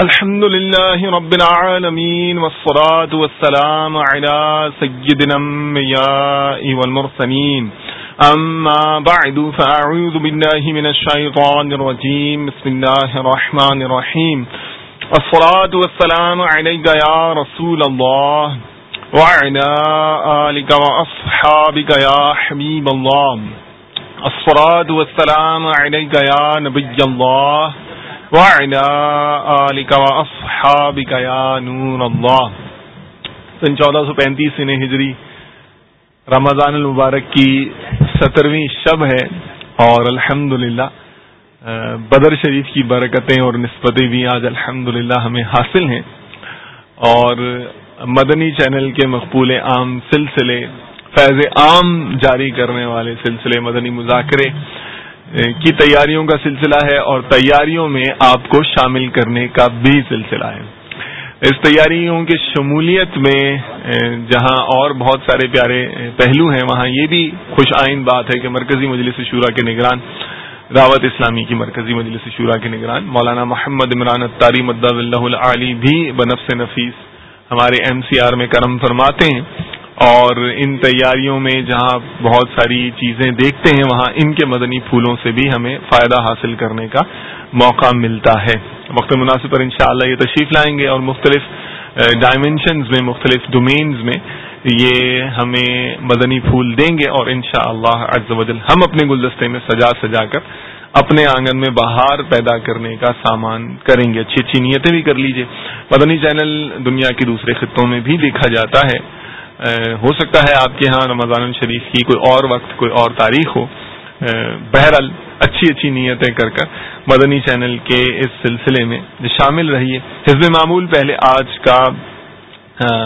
الحمد لله رب العالمين والصلاة والسلام على سيد الأنبياء والمرسلين. أما بعد، فأعوذ بالله من الشيطان الرجيم. بسم الله الرحمن الرحيم. والصلاة والسلام عليك يا رسول الله وعلى آلك وأصحابك يا حبيب الله. الصلاة والسلام عليك يا نبي الله وعلى آلك وأصحابك يا نور الله۔ سن چودہ سو پینتیس سن ہجری رمضان المبارک کی سترویں شب ہے اور الحمد بدر شریف کی برکتیں اور نسبتیں بھی آج الحمد ہمیں حاصل ہیں۔ اور مدنی چینل کے مقبول عام سلسلے، فیض عام جاری کرنے والے سلسلے مدنی مذاکرے کی تیاریوں کا سلسلہ ہے اور تیاریوں میں آپ کو شامل کرنے کا بھی سلسلہ ہے۔ اس تیاریوں کی شمولیت میں جہاں اور بہت سارے پیارے پہلو ہیں، وہاں یہ بھی خوش آئند بات ہے کہ مرکزی مجلس شورا کے نگران، دعوت اسلامی کی مرکزی مجلس شورا کے نگران، مولانا محمد عمران اتاری مد اللہ علی بھی بنفس نفیس ہمارے ایم سی آر میں کرم فرماتے ہیں۔ اور ان تیاریوں میں جہاں بہت ساری چیزیں دیکھتے ہیں، وہاں ان کے مدنی پھولوں سے بھی ہمیں فائدہ حاصل کرنے کا موقع ملتا ہے۔ وقت مناسب پر انشاءاللہ یہ تشریف لائیں گے اور مختلف ڈائمینشنز میں، مختلف ڈومینز میں یہ ہمیں مدنی پھول دیں گے اور انشاءاللہ شاء اللہ ہم اپنے گلدستے میں سجا سجا کر اپنے آنگن میں بہار پیدا کرنے کا سامان کریں گے۔ اچھی اچھی نیتیں بھی کر لیجیے۔ مدنی چینل دنیا کے دوسرے خطوں میں بھی دیکھا جاتا ہے۔ ہو سکتا ہے آپ کے ہاں رمضان شریف کی کوئی اور وقت، کوئی اور تاریخ ہو۔ بہرحال اچھی اچھی نیتیں کر کر مدنی چینل کے اس سلسلے میں شامل رہیے۔ حزب معمول پہلے آج کا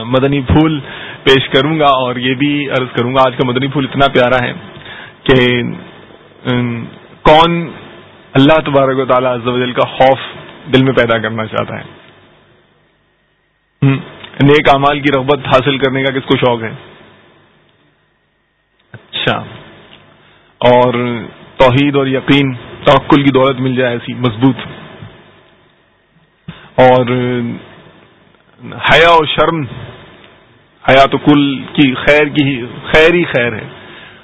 مدنی پھول پیش کروں گا اور یہ بھی عرض کروں گا، آج کا مدنی پھول اتنا پیارا ہے کہ کون اللہ تبارک و تعالیٰ عز کا خوف دل میں پیدا کرنا چاہتا ہے۔ نیک امال کی رغبت حاصل کرنے کا کس کو شوق ہے؟ اچھا۔ اور توحید اور یقین، توکل کی دولت مل جائے ایسی، مضبوط۔ اور حیا اور شرم حیا تو کل کی خیر کی خیر ہی خیر ہے۔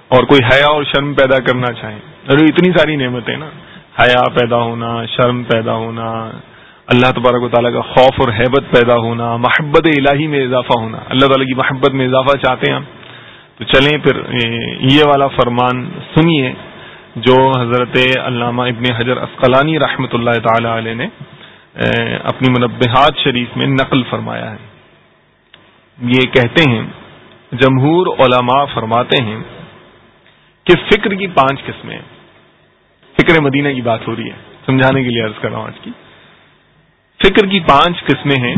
اور کوئی حیا اور شرم پیدا کرنا چاہے۔ ارے، اتنی ساری نعمتیں نا۔ حیا پیدا ہونا، شرم پیدا ہونا اللہ تبارک و تعالیٰ کا خوف اور حیبت پیدا ہونا، محبت الہی میں اضافہ ہونا۔ اللہ تعالیٰ کی محبت میں اضافہ چاہتے ہیں ہم۔ تو چلیں پھر، یہ والا فرمان سنیے جو حضرت علامہ ابن حجر اسقلانی رحمۃ اللہ تعالی علیہ نے اپنی منبحات شریف میں نقل فرمایا ہے۔ یہ کہتے ہیں، جمہور علماء فرماتے ہیں کہ فکر کی پانچ قسمیں فکر مدینہ کی بات ہو رہی ہے۔ سمجھانے کے لیے عرض کر رہا ہوں آج کی۔ فکر کی پانچ قسمیں ہیں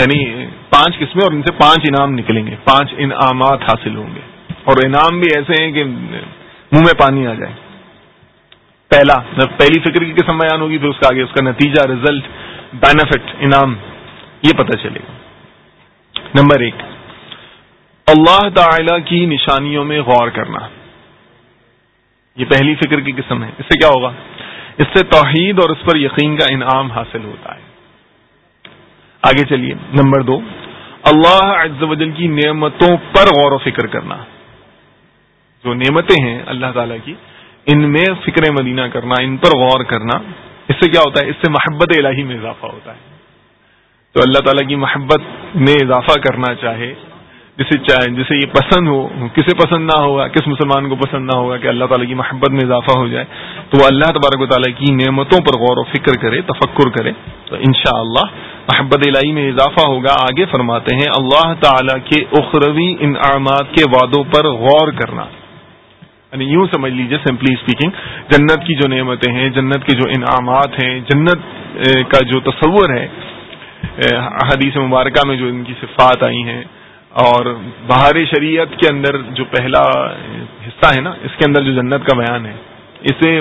یعنی پانچ قسمیں اور ان سے پانچ انعام نکلیں گے، پانچ انعامات حاصل ہوں گے۔ اور انعام بھی ایسے ہیں کہ منہ میں پانی آ جائے۔ پہلا پہلی فکر کی قسم بیان ہوگی، پھر اس کا آگے اس کا نتیجہ ریزلٹ بینیفٹ انعام، یہ پتہ چلے گا۔ نمبر ایک، اللہ تعالی کی نشانیوں میں غور کرنا۔ یہ پہلی فکر کی قسم ہے۔ اس سے کیا ہوگا؟ اس سے توحید اور اس پر یقین کا انعام حاصل ہوتا ہے۔ آگے چلیے۔ نمبر دو، اللہ عز و جل کی نعمتوں پر غور و فکر کرنا۔ جو نعمتیں ہیں اللہ تعالی کی، ان میں فکر مدینہ کرنا، ان پر غور کرنا، اس سے کیا ہوتا ہے؟ اس سے محبت الہی میں اضافہ ہوتا ہے۔ تو اللہ تعالیٰ کی محبت میں اضافہ کرنا چاہے، جسے چاہے، جسے یہ پسند ہو، کسے پسند نہ ہوگا، کس مسلمان کو پسند نہ ہوگا کہ اللہ تعالیٰ کی محبت میں اضافہ ہو جائے، تو وہ اللہ تبارک و تعالیٰ کی نعمتوں پر غور و فکر کرے، تفکر کرے، تو انشاءاللہ اللہ محبت الہی میں اضافہ ہوگا، آگے فرماتے ہیں، اللہ تعالیٰ کے اخروی انعامات کے وعدوں پر غور کرنا۔ یعنی یوں سمجھ لیجیے سمپلی اسپیکنگ جنت کی جو نعمتیں ہیں، جنت کے جو انعامات ہیں، جنت کا جو تصور ہے حدیث مبارکہ میں جو ان کی صفات آئی ہیں، اور بہار شریعت کے اندر جو پہلا حصہ ہے نا، اس کے اندر جو جنت کا بیان ہے، اسے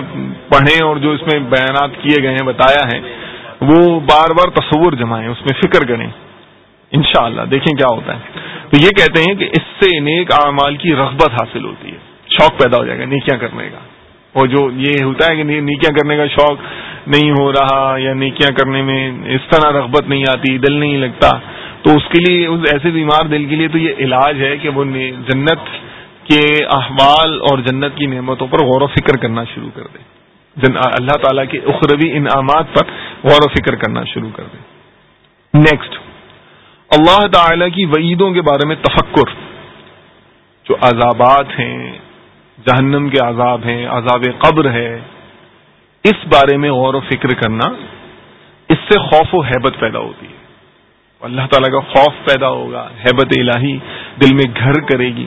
پڑھیں اور جو اس میں بیانات کیے گئے ہیں، بتایا ہے وہ بار بار تصور جمائیں، اس میں فکر کریں۔ انشاءاللہ، دیکھیں کیا ہوتا ہے۔ تو یہ کہتے ہیں کہ اس سے نیک اعمال کی رغبت حاصل ہوتی ہے۔ شوق پیدا ہو جائے گا، نیکیاں کرنے کا۔ اور جو یہ ہوتا ہے کہ نیکیاں کرنے کا شوق نہیں ہو رہا یا نیکیاں کرنے میں اس طرح رغبت نہیں آتی، دل نہیں لگتا، تو اس کے لیے، اس ایسے بیمار دل کے لیے تو یہ علاج ہے کہ وہ جنت کے احوال اور جنت کی نعمتوں پر غور و فکر کرنا شروع کر دے۔ اللہ تعالیٰ کے اخروی انعامات پر غور و فکر کرنا شروع کر دے نیکسٹ اللہ تعالی کی وعیدوں کے بارے میں تفکر۔ جو عذابات ہیں، جہنم کے عذاب ہیں، عذاب قبر ہے، اس بارے میں غور و فکر کرنا، اس سے خوف و حیبت پیدا ہوتی ہے۔ اللہ تعالیٰ کا خوف پیدا ہوگا، حیبت الہی دل میں گھر کرے گی،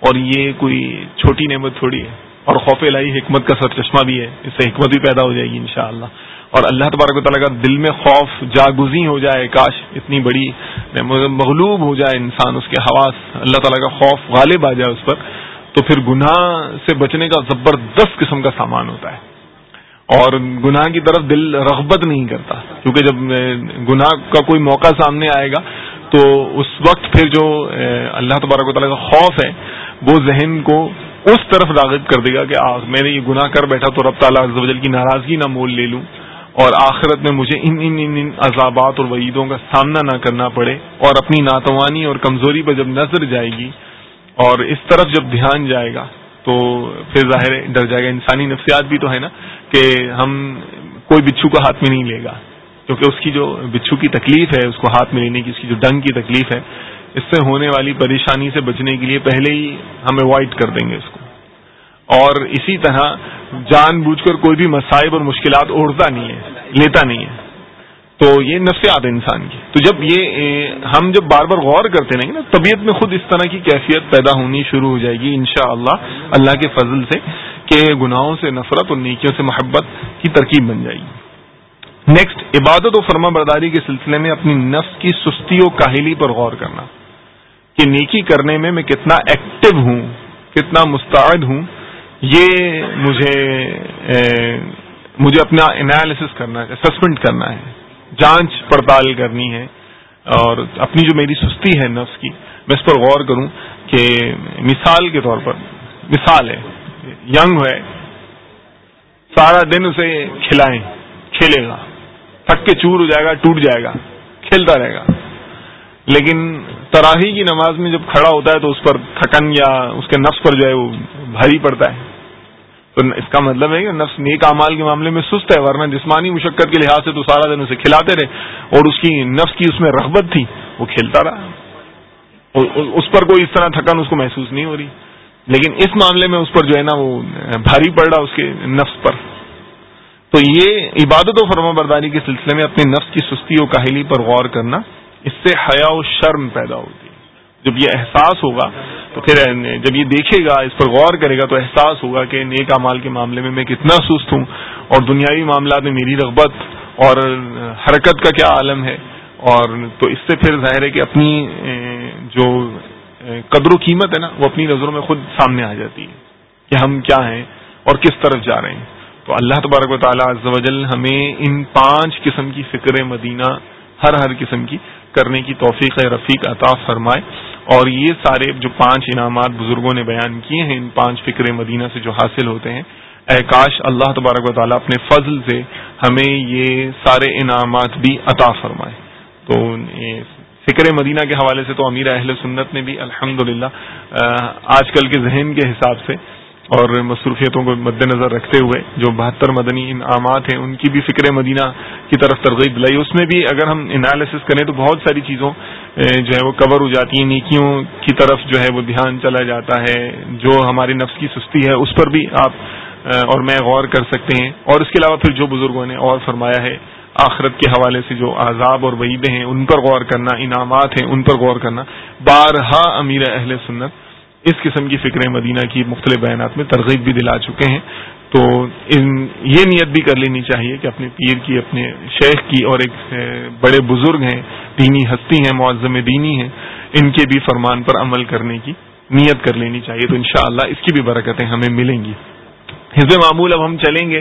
اور یہ کوئی چھوٹی نعمت تھوڑی ہے۔ اور خوف الہی حکمت کا سر چشمہ بھی ہے، اس سے حکمت بھی پیدا ہو جائے گی انشاءاللہ۔ اور اللہ تبارک و تعالیٰ کا دل میں خوف جاگزی ہو جائے، کاش اتنی بڑی مغلوب ہو جائے انسان، اس کے حواس، اللہ تعالیٰ کا خوف غالب آ جائے اس پر، تو پھر گناہ سے بچنے کا زبردست قسم کا سامان ہوتا ہے۔ اور گناہ کی طرف دل رغبت نہیں کرتا، کیونکہ جب گناہ کا کوئی موقع سامنے آئے گا، تو اس وقت پھر جو اللہ تبارک و تعالیٰ کا خوف ہے، وہ ذہن کو اس طرف راغب کر دے گا کہ میں نے یہ گناہ کر بیٹھا تو رب تعالیٰ جل کی ناراضگی نہ مول لے لوں اور آخرت میں مجھے ان ان ان ان عذابات اور وعیدوں کا سامنا نہ کرنا پڑے اور اپنی ناتوانی اور کمزوری پر جب نظر جائے گی اور اس طرف جب دھیان جائے گا تو پھر ظاہر ڈر جائے گا۔ انسانی نفسیات بھی تو ہے نا کہ ہم کوئی بچھو کو ہاتھ میں نہیں لے گا، کیونکہ اس کی جو بچھو کی تکلیف ہے، اس کو ہاتھ میں لینے کی، اس کی جو ڈنگ کی تکلیف ہے اس سے ہونے والی پریشانی سے بچنے کے لیے پہلے ہی ہم اوائڈ کر دیں گے اس کو۔ اور اسی طرح جان بوجھ کر کوئی بھی مسائب اور مشکلات اوڑھتا نہیں ہے، لیتا نہیں ہے۔ تو یہ نفسیات ہے انسان کی۔ تو جب یہ ہم جب بار بار غور کرتے رہیں گے نا، طبیعت میں خود اس طرح کی کیفیت پیدا ہونی شروع ہو جائے گی انشاءاللہ۔ اللہ اللہ کے فضل سے کہ گناہوں سے نفرت اور نیکیوں سے محبت کی ترکیب بن جائے گی۔ نیکسٹ عبادت و فرما برداری کے سلسلے میں اپنی نفس کی سستی و کاہلی پر غور کرنا۔ کہ نیکی کرنے میں میں کتنا ایکٹیو ہوں، کتنا مستعد ہوں، یہ مجھے مجھے اپنا انالیسس کرنا ہے اسسمنٹ کرنا ہے، جانچ پڑتال کرنی ہے، اور اپنی جو میری سستی ہے نفس کی، میں اس پر غور کروں کہ مثال کے طور پر، مثال ہے ینگ ہے، سارا دن اسے کھلائیں کھیلے گا، تھک کے چور ہو جائے گا، ٹوٹ جائے گا کھیلتا رہے گا، لیکن تراہی کی نماز میں جب کھڑا ہوتا ہے تو اس پر تھکن یا اس کے نفس پر جو ہے وہ بھاری پڑتا ہے۔ تو اس کا مطلب ہے کہ نفس نیک امال کے معاملے میں سست ہے، ورنہ جسمانی مشقت کے لحاظ سے تو سارا دن اسے کھلاتے رہے۔ اور اس کی نفس کی اس میں رغبت تھی، وہ کھیلتا رہا۔ اس پر کوئی اس طرح تھکن اس کو محسوس نہیں ہو رہی۔ لیکن اس معاملے میں اس پر جو ہے نا وہ بھاری پڑ رہا اس کے نفس پر۔ تو یہ عبادت و فرما برداری کے سلسلے میں اپنے نفس کی سستی و کاہلی پر غور کرنا۔ اس سے حیا و شرم پیدا ہوتی جب یہ احساس ہوگا تو پھر جب یہ دیکھے گا، اس پر غور کرے گا تو احساس ہوگا کہ نیک امال کے معاملے میں میں کتنا سست ہوں اور دنیاوی معاملات میں میری رغبت اور حرکت کا کیا عالم ہے۔ اور تو اس سے پھر ظاہر ہے کہ اپنی جو قدر و قیمت ہے نا، وہ اپنی نظروں میں خود سامنے آ جاتی ہے کہ ہم کیا ہیں اور کس طرف جا رہے ہیں۔ تو اللہ تبارک و تعالیٰ وجل ہمیں ان پانچ قسم کی فکر مدینہ، ہر ہر قسم کی کرنے کی توفیق رفیق عطا فرمائے۔ اور یہ سارے جو پانچ انعامات بزرگوں نے بیان کیے ہیں، ان پانچ فکر مدینہ سے جو حاصل ہوتے ہیں، اے کاش اللہ تبارک و تعالیٰ اپنے فضل سے ہمیں یہ سارے انعامات بھی عطا فرمائے۔ تو فکر مدینہ کے حوالے سے تو امیر اہل سنت نے بھی الحمد آج کل کے ذہن کے حساب سے اور مصروفیتوں کو مد نظر رکھتے ہوئے جو بہتر مدنی انعامات ہیں، ان کی بھی فکر مدینہ کی طرف ترغیب دلائی۔ اس میں بھی اگر ہم انالیسس کریں تو بہت ساری چیزوں جو ہے وہ کور ہو جاتی ہیں۔ نیکیوں کی طرف جو ہے وہ دھیان چلا جاتا ہے۔ جو ہماری نفس کی سستی ہے، اس پر بھی آپ اور میں غور کر سکتے ہیں۔ اور اس کے علاوہ پھر جو بزرگوں نے اور فرمایا ہے، آخرت کے حوالے سے جو عذاب اور وعیدیں ہیں، ان پر غور کرنا، انعامات ہیں، ان پر غور کرنا۔ بارہا امیر اہل سنت اس قسم کی فکر مدینہ کی مختلف بیانات میں ترغیب بھی دلا چکے ہیں۔ تو ان یہ نیت بھی کر لینی چاہیے کہ اپنے پیر کی، اپنے شیخ کی اور ایک بڑے بزرگ ہیں، دینی ہستی ہیں، معظم دینی ہیں، ان کے بھی فرمان پر عمل کرنے کی نیت کر لینی چاہیے۔ تو انشاءاللہ اس کی بھی برکتیں ہمیں ملیں گی۔ حزب معمول اب ہم چلیں گے۔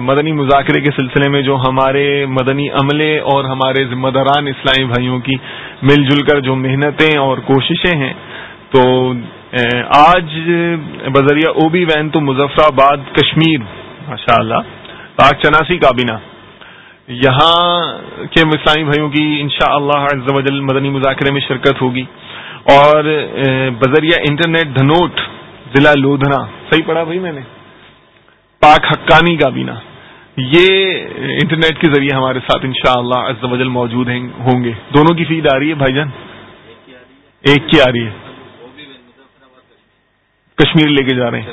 مدنی مذاکرے کے سلسلے میں جو ہمارے مدنی عملے اور ہمارے ذمہ داران اسلامی بھائیوں کی مل جل کر جو محنتیں اور کوششیں ہیں تو آج بذریعہ او بی وین تو مظفر آباد کشمیر ماشاء اللہ پاک چناسی کابینہ۔ یہاں کے اسلامی بھائیوں کی انشاء اللہ مدنی مذاکرے میں شرکت ہوگی۔ اور بذریعہ انٹرنیٹ دھنوٹ، ضلع لودھنا، صحیح پڑھا بھائی میں نے؟ پاک حقانی کابینہ۔ یہ انٹرنیٹ کے ذریعے ہمارے ساتھ انشاءاللہ شاء اللہ موجود ہوں گے۔ دونوں کی فیڈ آ رہی ہے بھائی جان؟ ایک کی آ رہی ہے۔ کشمیر لے کے جا رہے ہیں۔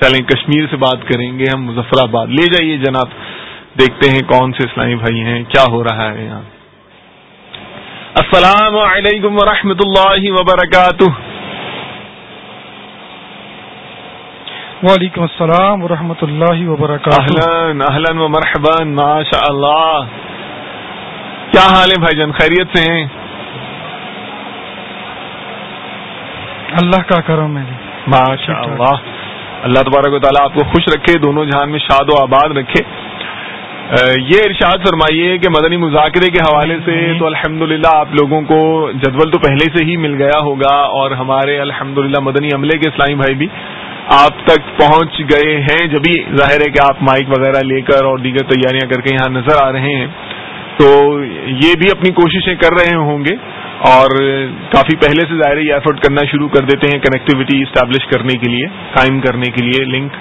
چلیں کشمیر سے بات کریں گے ہم مظفر آباد لے جائیے جناب دیکھتے ہیں کون سے اسلامی بھائی ہیں کیا ہو رہا ہے یہاں۔ السلام علیکم ورحمۃ اللہ وبرکاتہ۔ وعلیکم السلام ورحمۃ اللہ وبرکاتہ۔ اہلن و مرحبن ماشاء اللہ کیا حال ہے بھائی جان خیریت سے ہیں؟ اللہ کا کرم ہے۔ ماشاء اللہ اللہ تبارک و تعالیٰ آپ کو خوش رکھے دونوں جہان میں شاد و آباد رکھے۔ یہ ارشاد فرمائیے کہ مدنی مذاکرے کے حوالے سے تو الحمد آپ لوگوں کو جدول تو پہلے سے ہی مل گیا ہوگا اور ہمارے الحمد مدنی عملے کے اسلامی بھائی بھی آپ تک پہنچ گئے ہیں۔ جبھی ظاہر ہے کہ آپ مائک وغیرہ لے کر اور دیگر تیاریاں کر کے یہاں نظر آ رہے ہیں تو یہ بھی اپنی کوششیں کر رہے ہوں گے۔ اور کافی پہلے سے ظاہر یہ ایفرٹ کرنا شروع کر دیتے ہیں کنیکٹیوٹی اسٹیبلش کرنے کے لیے قائم کرنے کے لیے لنک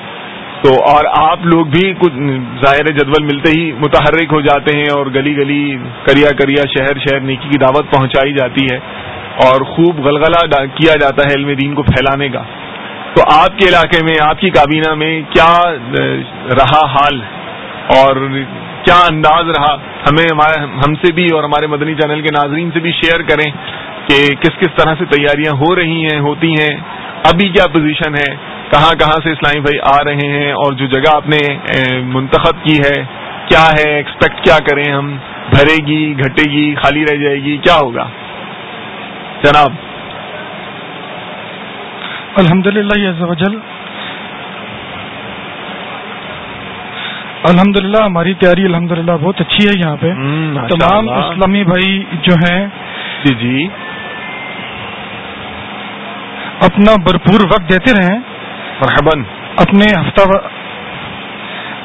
تو اور آپ لوگ بھی کچھ ظاہر جدول ملتے ہی متحرک ہو جاتے ہیں اور گلی گلی، کریا کریا، شہر شہر نیکی کی دعوت پہنچائی جاتی ہے اور خوب غلغلہ کیا جاتا ہے علم دین کو پھیلانے کا. تو آپ کے علاقے میں، آپ کی کابینہ میں کیا رہا حال؟ اور کیا انداز رہا؟ ہمیں ہم سے بھی اور ہمارے مدنی چینل کے ناظرین سے بھی شیئر کریں کہ کس کس طرح سے تیاریاں ہو رہی ہیں، ہوتی ہیں۔ ابھی کیا پوزیشن ہے؟ کہاں کہاں سے اسلامی بھائی آ رہے ہیں؟ اور جو جگہ آپ نے منتخب کی ہے، کیا ہے؟ ایکسپیکٹ کیا کریں ہم؟ بھرے گی، گھٹے گی، خالی رہ جائے گی؟ کیا ہوگا؟ جناب۔ الحمد للہ الحمد للہ ہماری تیاری الحمد للہ بہت اچھی ہے یہاں پہ۔ تمام اسلامی بھائی جو ہیں جی جی۔ اپنا بھرپور وقت دیتے رہیں۔ مرحبن اپنے ہفتہ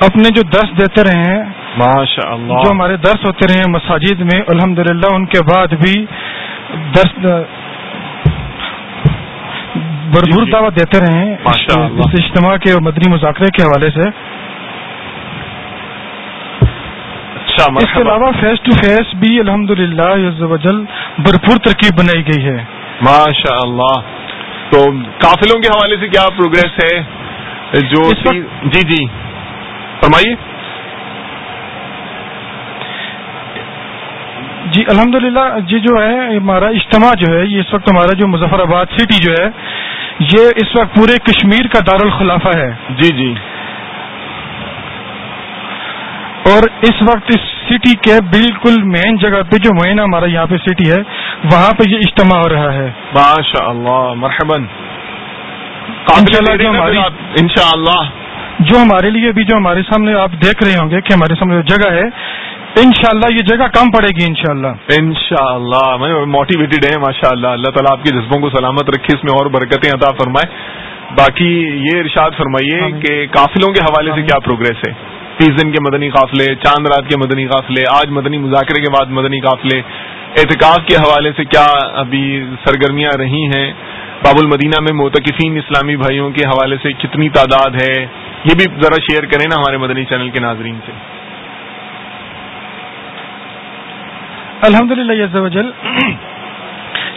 اپنے جو درس دیتے رہے ماشاء اللہ جو ہمارے درس ہوتے رہے مساجد میں الحمد ان کے بعد بھی درس بھرپور جی، جی۔ دعوت دیتے رہے اس اجتماع کے مدنی مذاکرے کے حوالے سے۔ اچھا اس کے علاوہ فیس ٹو فیس بھی الحمد للہ بھرپور ترکیب بنائی گئی ہے۔ ماشاء اللہ تو قافلوں کے حوالے سے کیا پروگرس ہے؟ جو جی جی۔ فرمائیے۔ جی الحمد للہ جی جو ہے ہمارا اجتماع جو ہے یہ اس وقت ہمارا جو مظفر آباد سٹی جو ہے یہ اس وقت پورے کشمیر کا دارالخلافہ ہے۔ جی جی۔ اور اس وقت اس سٹی کے بالکل مین جگہ پہ جو مین ہمارا یہاں پہ سٹی ہے وہاں پہ یہ اجتماع ہو رہا ہے۔ ماشاء اللہ مرحبن ان شاء اللہ جو ہمارے لیے بھی جو ہمارے سامنے آپ دیکھ رہے ہوں گے کہ ہمارے سامنے جگہ ہے انشاءاللہ یہ جگہ کم پڑے گی انشاءاللہ۔ انشاءاللہ میں موٹیویٹڈ ہے ماشاء اللہ اللہ تعالیٰ آپ کے جذبوں کو سلامت رکھے اس میں اور برکتیں عطا فرمائے۔ باقی یہ ارشاد فرمائیے کہ قافلوں کے حوالے سے کیا پروگرس ہے؟ تیس دن کے مدنی قافلے چاند رات کے مدنی قافلے آج مدنی مذاکرے کے بعد مدنی قافلے۔ اعتکاف کے حوالے سے کیا ابھی سرگرمیاں رہی ہیں؟ باب المدینہ میں موتقفین اسلامی بھائیوں کے حوالے سے کتنی تعداد ہے؟ یہ بھی ذرا شیئر کریں نا ہمارے مدنی چینل کے ناظرین سے۔ الحمد للہ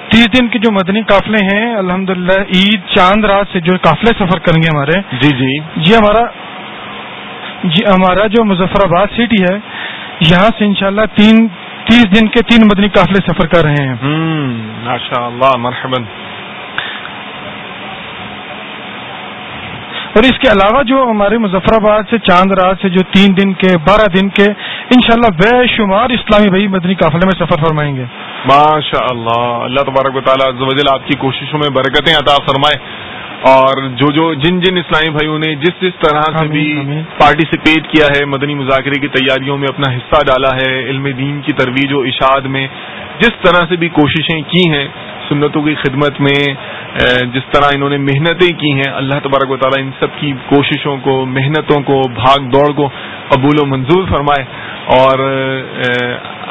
تیس دن کے جو مدنی قافلے ہیں الحمد عید چاند رات سے جو قافلے سفر کریں گے ہمارے جی جی۔ یہ ہمارا جی ہمارا جو مظفر آباد سٹی ہے یہاں سے انشاءاللہ تین تیس دن کے تین مدنی قافلے سفر کر رہے ہیں۔ ماشاء اللہ مرحبا۔ اور اس کے علاوہ جو ہمارے مظفر آباد سے چاند رات سے جو تین دن کے بارہ دن کے انشاءاللہ بے شمار اسلامی بھائی مدنی قافلے میں سفر فرمائیں گے۔ ماشاء اللہ اللہ تبارک و تعالیٰ آپ کی کوششوں میں برکتیں عطا فرمائے۔ اور جو جو جن جن اسلامی بھائیوں نے جس جس طرح سے بھی پارٹیسپیٹ کیا ہے مدنی مذاکرے کی تیاریوں میں اپنا حصہ ڈالا ہے علم دین کی ترویج و اشاعت میں جس طرح سے بھی کوششیں کی ہیں سنتوں کی خدمت میں جس طرح انہوں نے محنتیں کی ہیں اللہ تبارک و تعالیٰ ان سب کی کوششوں کو محنتوں کو بھاگ دوڑ کو قبول و منظور فرمائے اور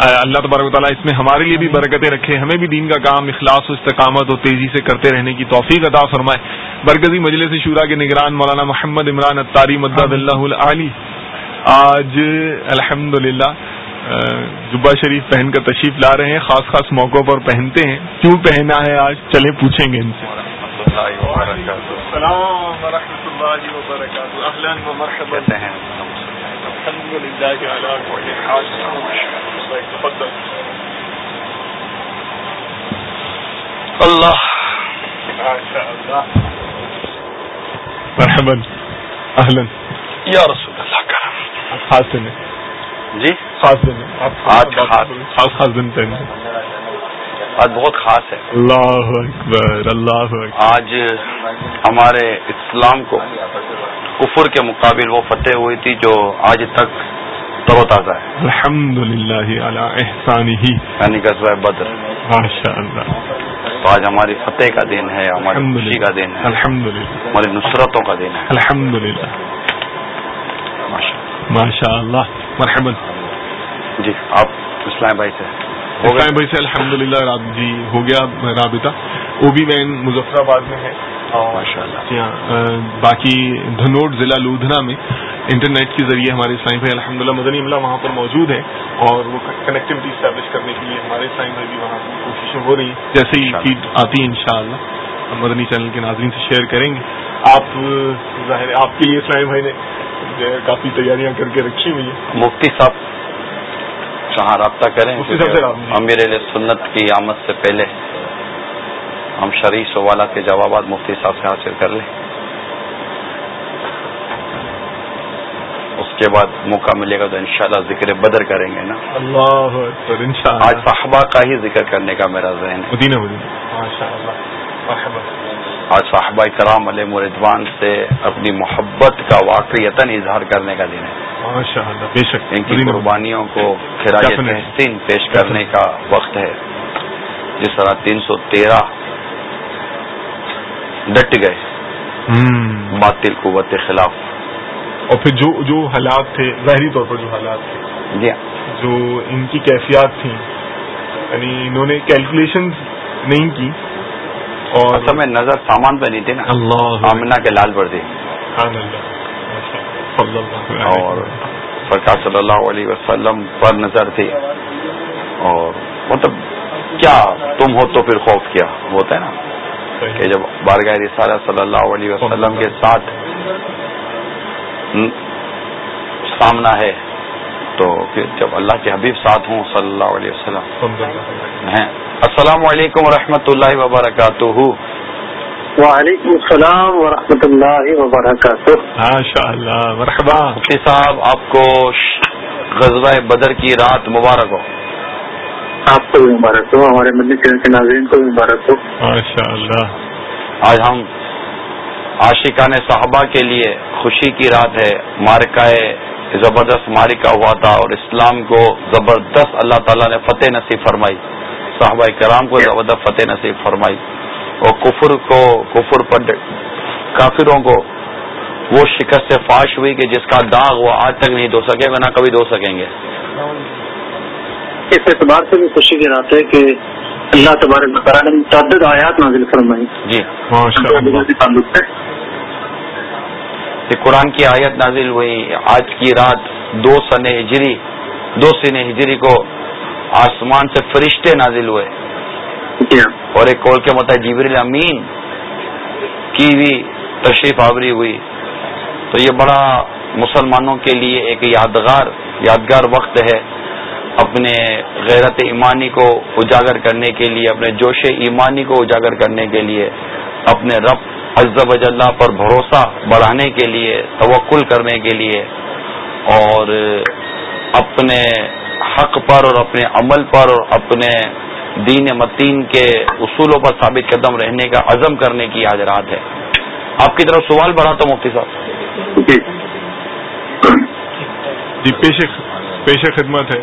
اللہ تبارک و تعالیٰ اس میں ہمارے لیے بھی برکتیں رکھے ہمیں بھی دین کا کام اخلاص و استقامت و تیزی سے کرتے رہنے کی توفیق عطا فرمائے۔ برکزی مجلس شورا کے نگران مولانا محمد عمران اطاری مدد اللہ علی آج الحمد للہ جبا شریف پہن کر تشریف لا رہے ہیں خاص خاص موقعوں پر پہنتے ہیں۔ کیوں پہنا ہے آج؟ چلے پوچھیں گے ان سے۔ السلام ورحمۃ اللہ وبرکاتہ۔ اللہ مرحبا. اہلن یا رسول اللہ کا خاص دن جی خاص دن آج خاص. خاص. خاص دن پہن آج بہت خاص ہے. اللہ اکبر اللہ اکبر. آج ہمارے اسلام کو کفر کے مقابل وہ فتح ہوئی تھی جو آج تک تر و تازہ ہے۔ الحمد للہ احسان ہی یعنی بدر۔ ماشاء اللہ تو آج ہماری فتح کا دن ہے ہماری خوشی کا دن ہے۔ الحمد ہماری نصرتوں کا دن ہے۔ الحمد للہ ماشاء اللہ مرحبا۔ جی آپ اسلام بھائی سے۔ اسلام بھائی سے الحمد للہ جی ہو گیا رابطہ۔ وہ بھی مین مظفر آباد میں ہے۔ اللہ جی ہاں باقی دھنوٹ ضلع لودھنا میں انٹرنیٹ کے ذریعے ہمارے اسلام بھائی الحمد للہ مدنی عملہ وہاں پر موجود ہے اور وہ کنیکٹیوٹی اسٹیبلش کرنے کے لیے ہمارے اسلام بھائی بھی وہاں پر کوششیں ہو رہی ہیں۔ جیسے ہی فیڈ آتی ہے انشاءاللہ۔ ہم مدنی چینل کے ناظرین سے شیئر کریں گے۔ آپ ظاہر آپ کے لیے اسلام بھائی نے کافی تیاریاں کر کے رکھی ہوئی ہیں۔ مفتی صاحب کہاں رابطہ کریں امیر سنت کی آمد سے پہلے ہم شرعی سوالات کے جوابات مفتی صاحب سے حاصل کر لیں۔ اس کے بعد موقع ملے گا تو انشاءاللہ ذکر بدر کریں گے نا۔ اللہ آج صحابہ کا ہی ذکر کرنے کا میرا ذہن ہے۔ آج صحابہ کرام علیہ مردوان سے اپنی محبت کا واقعیت اظہار کرنے کا دن ہے۔ بے شک۔ ان کی قربانیوں کو خراج تحسین پیش کرنے کا وقت ہے۔ جس طرح تین سو تیرہ ڈٹ گئے۔ باطل قوت کے خلاف۔ اور پھر جو جو حالات تھے ظاہری طور پر جو حالات تھے۔ جی۔ جو ان کی کیفیات تھیں۔ یعنی انہوں نے کیلکولیشن نہیں کی۔ اور اصل میں نظر سامان پہ نہیں تھی نا۔ اللہ۔ آمنا کے لال پر تھی۔ اور سرکار صلی اللہ علیہ وسلم پر نظر تھی۔ اور مطلب کیا تم ہو تو پھر خوف کیا؟ ہوتا ہے نا۔ کہ جب بارگاہ رسالہ صلی اللہ علیہ وسلم کے ساتھ سامنا ہے تو پھر جب اللہ کے حبیب ساتھ ہوں صلی اللہ علیہ وسلم۔ السلام علیکم ورحمۃ اللہ وبرکاتہ۔ وعلیکم السلام ورحمۃ اللہ وبرکاتہ۔ ماشاء اللہ مرحبا۔ مفتی صاحب آپ کو غزوہ بدر کی رات مبارک ہو۔ آپ کو بھی مبارک ہو، ہمارے مدنی چینل کے ناظرین کو بھی مبارک ہو۔ ماشاء اللہ آج ہم عاشقان صحابہ کے لیے خوشی کی رات ہے مارکائے زبردست مارکا ہوا تھا اور اسلام کو زبردست اللہ تعالیٰ نے فتح نصیب فرمائی۔ صحابہ کرام کو زبردست فتح نصیب فرمائی۔ اور کفر کو، کفر پر کافروں کو وہ شکست سے فاش ہوئی کہ جس کا داغ وہ آج تک نہیں دھو سکے گا، نہ کبھی دھو سکیں گے۔ اس اعتبار سے بھی خوشی کی رات ہے کہ اللہ تبارک تعالیٰ نے متعدد آیات نازل فرمائی. جی تعلق سے کہ قرآن کی آیت نازل ہوئی آج کی رات دو سن ہجری دو سن ہجری کو آسمان سے فرشتے نازل ہوئے. جی اور ایک کول کے مطابق جبریل امین کی بھی تشریف آوری ہوئی. تو یہ بڑا مسلمانوں کے لیے ایک یادگار یادگار وقت ہے. اپنے غیرت ایمانی کو اجاگر کرنے کے لیے، اپنے جوش ایمانی کو اجاگر کرنے کے لیے، اپنے رب عزب اللہ پر بھروسہ بڑھانے کے لیے، توکل کرنے کے لیے، اور اپنے حق پر اور اپنے عمل پر اور اپنے دین متین کے اصولوں پر ثابت قدم رہنے کا عزم کرنے کی آج رات ہے آپ کی طرف سوال بڑھا تو مفتی صاحب۔ جی پیش خدمت ہے۔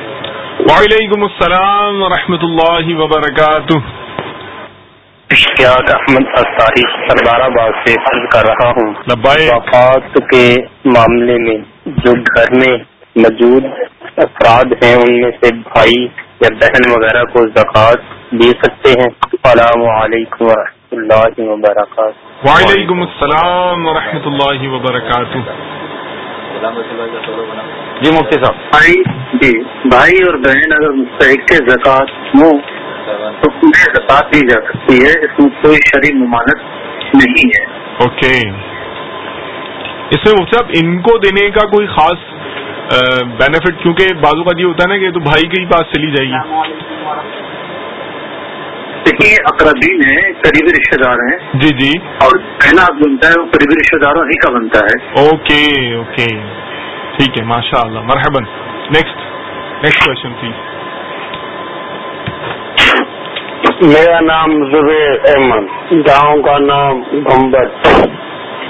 وعلیکم السلام ورحمۃ اللہ وبرکاتہ۔ اشتیاق احمد اختاری سردار آباد سے عرض کر رہا ہوں وفات کے معاملے میں جو گھر میں موجود افراد ہیں ان میں سے بھائی یا بہن وغیرہ کو زکوٰۃ دے سکتے ہیں۔ السلام علیکم ورحمۃ اللہ وبرکاتہ۔ وعلیکم السلام ورحمۃ اللہ وبرکاتہ۔ جی مفتی صاحب۔ بھائی جی بھائی اور بہن اگر مستحق زکوٰۃ ہوں تو انہیں زکوٰۃ دی جا سکتی ہے اس میں کوئی شرعی ممانت نہیں ہے۔ اوکے۔ اس میں مفتی صاحب ان کو دینے کا کوئی خاص بینیفٹ کیونکہ بازو کا یہ ہوتا ہے نا کہ تو بھائی کے ہی پاس چلی جائے گی۔ دیکھیے اقربین ہیں قریبی رشتے دار ہیں۔ جی جی۔ اور پہلا حق بنتا ہے وہ قریبی رشتے داروں ہی کا بنتا ہے۔ Okay okay. ٹھیک ہے ماشاء اللہ مرحبن نیکسٹ نیکسٹ کوشچن پلیز میرا نام زبیر احمد گاؤں کا نام گمبت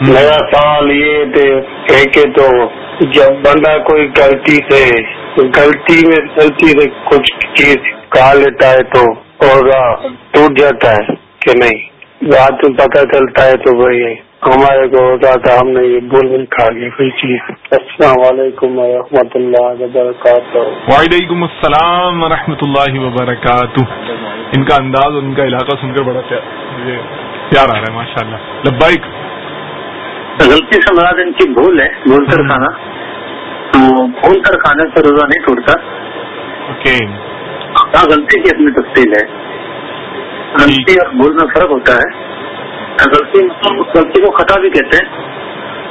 میرا سوال یہ تھے ہے کہ تو جب بندہ کوئی غلطی سے غلطی میں غلطی سے کچھ چیز کھا لیتا ہے تو روزہ ٹوٹ جاتا ہے کہ نہیں۔ رات میں پتہ چلتا ہے تو بھائی ہمارے کو ہوتا تھا ہم نے یہ بول مل کھا گیا کوئی چیز السلام علیکم ورحمۃ اللہ وبرکاتہ۔ وعلیکم السلام ورحمۃ اللہ وبرکاتہ۔ ان کا انداز اور ان کا علاقہ سن کر بڑا پیار آ رہا ہے ماشاء اللہ لبائک غلطی سے مراد ان کی بھول ہے بھول کر کھانا۔ تو بھول کر کھانے سے روزہ نہیں ٹوٹتا۔ اوکے ہاں غلطی کی اپنی تفصیل ہے۔ غلطی اور بھول میں فرق ہوتا ہے۔ غلطی غلطی کو خطا بھی کہتے ہیں۔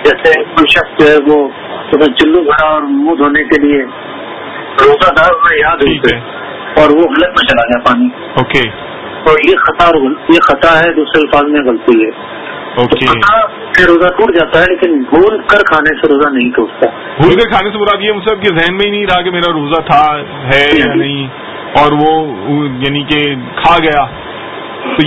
جیسے کوئی شخص جو ہے وہ چلو بھرا اور منہ دھونے کے لیے روزہ دار انہیں یاد ہے۔ اور وہ غلط میں چلا گیا پانی۔ اوکے۔ تو یہ خطا اور یہ خطا ہے دوسرے الفاظ میں غلطی ہے۔ سے روزہ ٹوٹ جاتا ہے لیکن بھول کر کھانے سے روزہ نہیں ٹوٹتا۔ بھول کر کھانے سے مراد یہ مطلب کہ ذہن میں ہی نہیں رہا کہ میرا روزہ تھا ہے یا نہیں اور وہ یعنی کہ کھا گیا۔ تو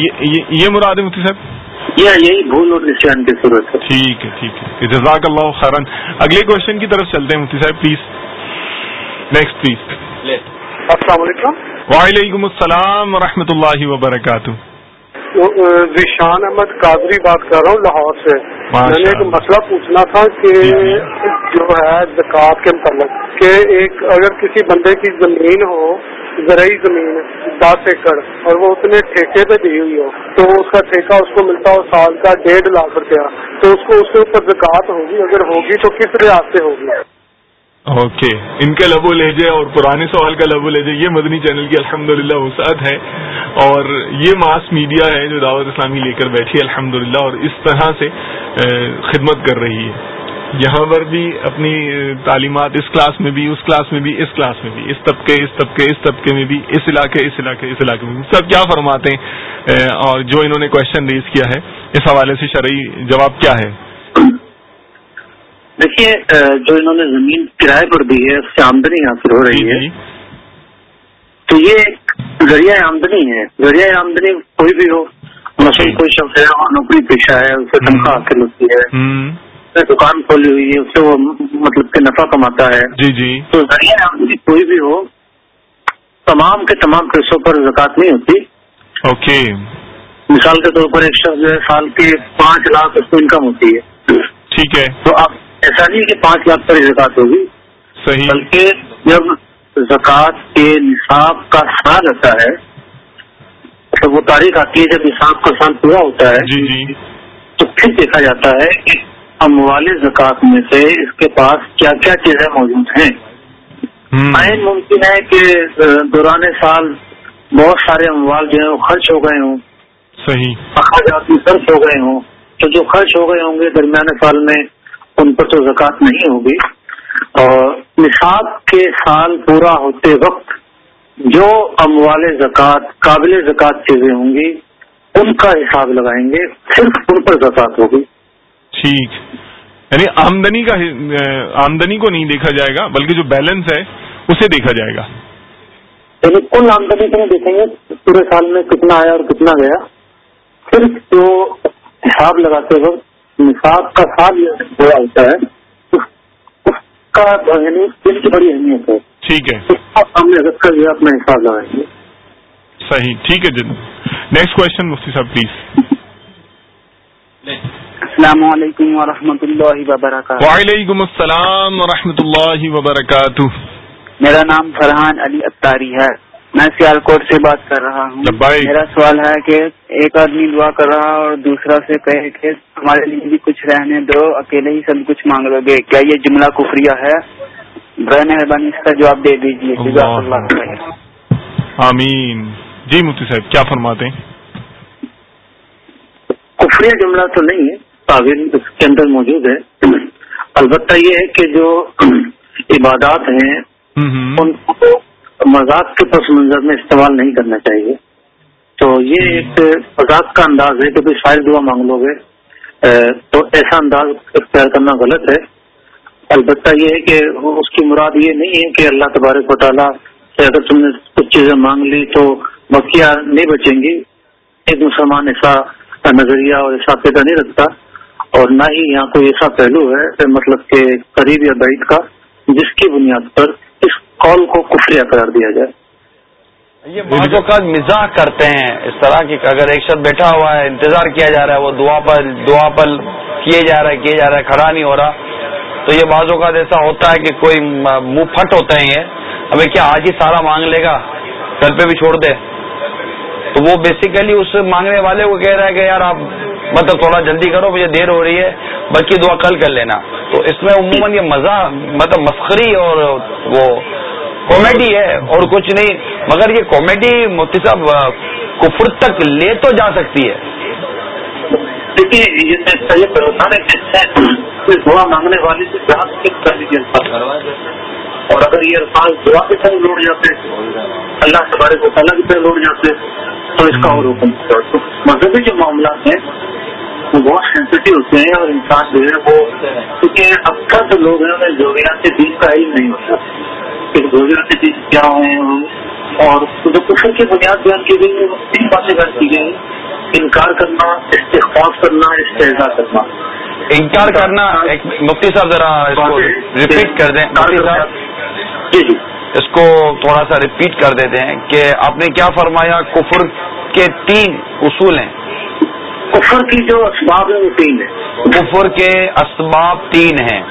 یہ مراد ہے مفتی صاحب؟ یہ یہی بھول اور نشان کی صورت ہے۔ ٹھیک ہے ٹھیک ہے۔ جزاک اللہ خیرن۔ اگلے کوشچن کی طرف چلتے ہیں مفتی صاحب پلیز نیکسٹ پلیز السلام علیکم۔ وعلیکم السلام ورحمۃ اللہ وبرکاتہ۔ ذیشان احمد قادری بات کر رہا ہوں لاہور سے میں نے ایک۔ مسئلہ پوچھنا تھا کہ جی، جی۔ جو ہے زکوٰۃ کے متعلق کہ ایک اگر کسی بندے کی زمین ہو زرعی زمین دس ایکڑ اور وہ اتنے ٹھیکے پہ دی ہوئی ہو تو اس کا ٹھیکہ اس کو ملتا ہو سال کا ڈیڑھ لاکھ روپیہ تو اس کو اس کے اوپر زکوٰۃ ہوگی اگر ہوگی تو کس ریاض سے ہوگی اوکے ان کے لب و لہجے اور پرانے سوال کا لب و لہجے، یہ مدنی چینل کی الحمدللہ للہ وسعت ہے۔ اور یہ ماس میڈیا ہے جو دعوت اسلامی لے کر بیٹھی ہے، الحمدللہ، اور اس طرح سے خدمت کر رہی ہے۔ یہاں پر بھی اپنی تعلیمات اس کلاس میں بھی، اس کلاس میں بھی، اس کلاس میں بھی، اس طبقے اس طبقے اس طبقے میں بھی، اس علاقے اس علاقے اس علاقے میں بھی۔ سب کیا فرماتے ہیں؟ اور جو انہوں نے کوشچن ریز کیا ہے، اس حوالے سے شرعی جواب کیا ہے؟ دیکھیے جو انہوں نے زمین کرائے پر دی ہے اس سے آمدنی حاصل ہو رہی ہے جی۔ تو یہ ذریعہ آمدنی ہے۔ ذریعہ آمدنی کوئی بھی ہو مثلاً کوئی شخص ہے اور نوکری پیشہ ہے اسے تنخواہ حاصل ہوتی ہے۔ دکان کھولی ہوئی ہے اس سے وہ مطلب کہ نفع کماتا ہے۔ جی جی۔ تو ذریعہ آمدنی کوئی بھی ہو تمام کے تمام پیسوں پر زکوٰۃ نہیں ہوتی۔ اوکے۔ مثال کے طور پر ایک شخص جو ہے سال کے پانچ لاکھ اس کو انکم ہوتی ہے۔ ٹھیک ہے۔ تو اب ایسا نہیں کہ پانچ لاکھ پر زکوٰۃ ہوگی صحیح۔ بلکہ جب زکوٰۃ کے نصاب کا سال آتا ہے تو وہ تاریخ آتی ہے جب نصاب کا سال پورا ہوتا ہے جی جی۔ تو پھر دیکھا جاتا ہے کہ اموال زکوٰۃ میں سے اس کے پاس کیا کیا چیزیں موجود ہیں۔ عین ممکن ہے کہ دوران سال بہت سارے اموال جو ہیں وہ خرچ ہو گئے ہوں۔ صحیح۔ اخراجات میں خرچ ہو گئے ہوں۔ تو جو خرچ ہو گئے ہوں گے درمیان سال میں ان پر تو زکوٰۃ نہیں ہوگی۔ اور نصاب کے سال پورا ہوتے وقت جو اموال زکوٰۃ قابل زکوٰۃ چیزیں ہوں گی ان کا حساب لگائیں گے صرف ان پر زکوٰۃ ہوگی۔ ٹھیک۔ یعنی آمدنی کا آمدنی کو نہیں دیکھا جائے گا بلکہ جو بیلنس ہے اسے دیکھا جائے گا۔ یعنی کل آمدنی کو نہیں دیکھیں گے پورے سال میں کتنا آیا اور کتنا گیا۔ صرف جو حساب لگاتے وقت نصاب کا سال پورا ہوتا ہے اس کا یعنی دل کی بڑی اہمیت ہے۔ ٹھیک ہے۔ اس کا سامنے رکھ کر اپنا حساب لگائیں گے۔ صحیح ٹھیک ہے جن نیکسٹ کوشچن مفتی صاحب پلیز السلام علیکم ورحمۃ اللہ وبرکاتہ۔ وعلیکم السلام ورحمۃ اللہ وبرکاتہ۔ میرا نام فرحان علی اتاری ہے۔ میں سیالکوٹ سے بات کر رہا ہوں۔ میرا سوال ہے کہ ایک آدمی دعا کر رہا اور دوسرا سے کہے کہ ہمارے لیے بھی کچھ رہنے دو اکیلے ہی سب کچھ مانگ لو۔ گے کیا یہ جملہ کفریہ ہے؟ برائے مہربانی اس کا جواب دے دیجیے آمین۔ جی مفتی صاحب کیا فرماتے ہیں؟ کفریہ جملہ تو نہیں ہے تعویل اس کے اندر موجود ہے۔ البتہ یہ ہے کہ جو عبادات ہیں۔ ان کو مذاق کے پس منظر میں استعمال نہیں کرنا چاہیے۔ تو یہ ایک مذاق کا انداز ہے کہ بھائی شاید دعا مانگ لو گے۔ تو ایسا انداز اختیار کرنا غلط ہے۔ البتہ یہ ہے کہ اس کی مراد یہ نہیں ہے کہ اللہ تبارک و تعالیٰ سے اگر تم نے کچھ چیزیں مانگ لی تو بقیہ نہیں بچیں گی۔ ایک مسلمان ایسا نظریہ اور ایسا پیدا نہیں رکھتا۔ اور نہ ہی یہاں کوئی ایسا پہلو ہے مطلب کہ قریب یا بعید کا، جس کی بنیاد پر قول کو کفریہ قرار دیا جائے۔ یہ بعض اوقات مزاح کرتے ہیں۔ اس طرح کی کہ اگر ایک شخص بیٹھا ہوا ہے، انتظار کیا جا رہا ہے، وہ دعا پر دعا پر کیے جا رہا ہے، کیے جا رہا ہے، کھڑا نہیں ہو رہا۔ تو یہ بعض اوقات ایسا ہوتا ہے کہ کوئی منہ پھٹ ہوتا ہے یہ ہمیں کیا آج ہی سارا مانگ لے گا؟ کل پہ بھی چھوڑ دے۔ تو وہ بیسیکلی اس مانگنے والے کو کہہ رہا ہے کہ یار آپ مطلب تھوڑا جلدی کرو، مجھے دیر ہو رہی ہے باقی دعا کل کر لینا۔ تو اس میں عموماً یہ مزہ مطلب مسخری اور وہ کامیڈی ہے اور کچھ نہیں، مگر یہ کامیڈی مفتی صاحب کفر تک لے تو جا سکتی ہے۔ دیکھیے، یہ دعا مانگنے والی سے جہاں کر لیجیے الفاظ اور اگر یہ الفاظ دعا کی طرح لوٹ جاتے، اللہ تبارک کو تعالیٰ کی طرح لوٹ جاتے، تو اس کا اور حکم مذہبی جو معاملات ہیں، وہ بہت سینسیٹیو ہوتے ہیں اور انسان جو ہے وہ، کیونکہ اکثر جو لوگ ہیں انہیں ضروریات دین کا علم نہیں ہوتا۔ ضروریات دین کیا ہیں اور جو کفر کی بنیاد بیان کی گئی وہ تین باتیں بیان کی گئی انکار کرنا استخفاف کرنا استحضا کرنا۔ انکار کرنا مفتی صاحب ذرا اس کو ریپیٹ کر دیں۔ مفتی صاحب جی جی۔ اس کو تھوڑا سا ریپیٹ کر دیتے ہیں کہ آپ نے کیا فرمایا؟ کفر کے تین اصول ہیں۔ کفر کی جو اسباب ہے وہ تین ہے کفر کے اسباب تین ہیں۔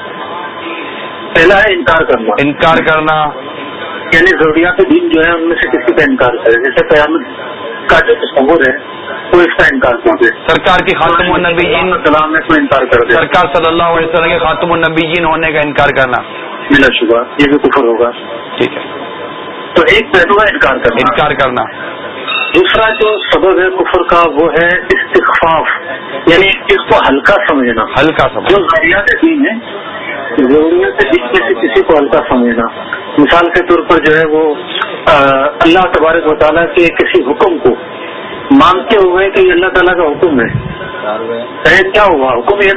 پہلا ہے انکار کرنا۔ انکار کرنا۔ یعنی ضروریات دین جو ہے ان میں سے کسی کا انکار کرے۔ جیسے قیامت کا جو تصور ہے وہ اس کا انکار کر دے؟ سرکار کی خاتم النبیین سلام میں کوئی انکار کر دے سرکار صلی اللہ علیہ وسلم کے خاتم النبیین ہونے کا انکار کرنا۔ بلا شبہ یہ بھی کفر ہوگا۔ ٹھیک ہے۔ تو ایک پہلو ہے انکار کرنا۔ انکار کرنا۔ دوسرا جو سبب ہے کفر کا وہ ہے استخفاف یعنی اس کو ہلکا سمجھنا۔ ہلکا جو سمجھ ضروریات دین ہے ضروریات دین میں سے کسی کو ہلکا سمجھنا۔ مثال کے طور پر جو ہے وہ اللہ تبارک و تعالیٰ کے کسی حکم کو مانتے ہوئے کہ یہ اللہ تعالیٰ کا حکم ہے۔ کیا ہوا؟ حکم یہ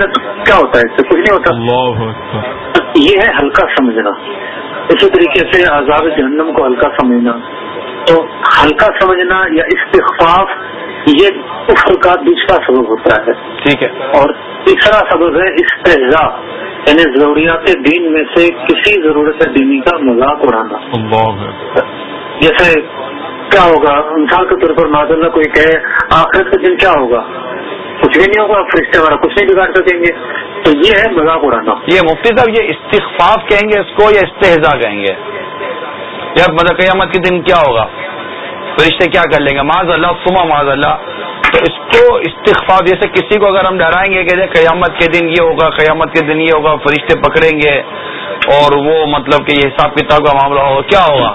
کیا ہوتا ہے؟ اس سے کچھ نہیں ہوتا۔ یہ ہے ہلکا سمجھنا۔ اسی طریقے سے عذاب جہنم کو ہلکا سمجھنا۔ تو ہلکا سمجھنا یا استخفاف یہ کفر کا دوسرا سبب ہوتا ہے۔ ٹھیک ہے۔ اور تیسرا سبب ہے استحضا یعنی ضروریات دین میں سے کسی ضرورت دینی کا مذاق اڑانا۔ جیسے کیا ہوگا؟ مثال کے طور پر اللہ کوئی کہے آخرت کے دن کیا ہوگا؟ کچھ بھی نہیں ہوگا فرشتے والا کچھ نہیں بگاڑ سکیں گے۔ تو یہ ہے مذاق اڑانا۔ یہ مفتی صاحب یہ استخفاف کہیں گے اس کو یا استحضا کہیں گے؟ یا مطلب قیامت کے دن کیا ہوگا؟ فرشتے کیا کر لیں گے؟ معاذ اللہ سما معاذ اللہ۔ تو اس کو استخفاف جیسے کسی کو اگر ہم ڈرائیں گے کہ قیامت کے دن یہ ہوگا قیامت کے دن یہ ہوگا فرشتے پکڑیں گے اور وہ مطلب کہ یہ حساب کتاب کا معاملہ ہوگا کیا ہوگا؟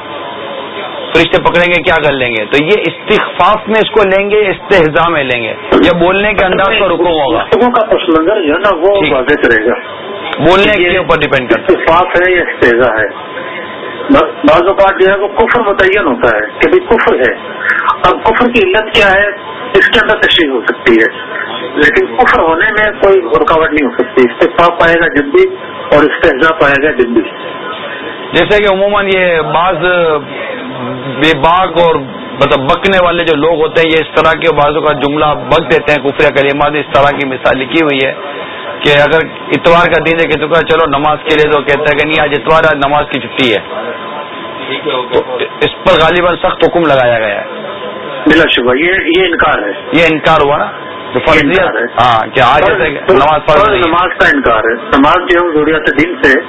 فرشتے پکڑیں گے کیا کر لیں گے؟ تو یہ استخفاف میں اس کو لیں گے استحضا میں لیں گے۔ یا بولنے کے انداز پر حکم ہوگا۔ لوگوں کا پس منظر جو ہے نا وہ۔ واضح گا۔ بولنے کے اوپر ڈیپینڈ کرتا ہے۔ یا استحضا ہے؟ بعض اوقات جو ہے وہ کفر متعین ہوتا ہے کہ بھائی کفر ہے۔ اب کفر کی علت کیا ہے؟ اس کے اندر تشریح ہو سکتی ہے۔ لیکن کفر ہونے میں کوئی رکاوٹ نہیں ہو سکتی۔ استفاق پائے گا جب بھی اور استحضا پائے گا جب بھی۔ جیسے کہ عموماً یہ بعض بے باغ اور مطلب بکنے والے جو لوگ ہوتے ہیں، یہ اس طرح کے بعضوں کا جملہ بک دیتے ہیں کفریہ کلمات، اس طرح کی مثال لکھی ہوئی ہے۔ کہ اگر اتوار کا دن ہے کہ تو کہا چلو نماز کے لیے تو کہتا ہے کہ نہیں آج اتوار آج نماز کی چھٹی ہے۔ تو اس پر غالباً سخت حکم لگایا گیا ہے۔ بلا شبہ یہ یہ انکار ہے۔ یہ انکار ہوا نا۔ ہاں کہ آج نماز۔ نماز کا انکار ہے۔ نماز جو ہے ضروریات دین سے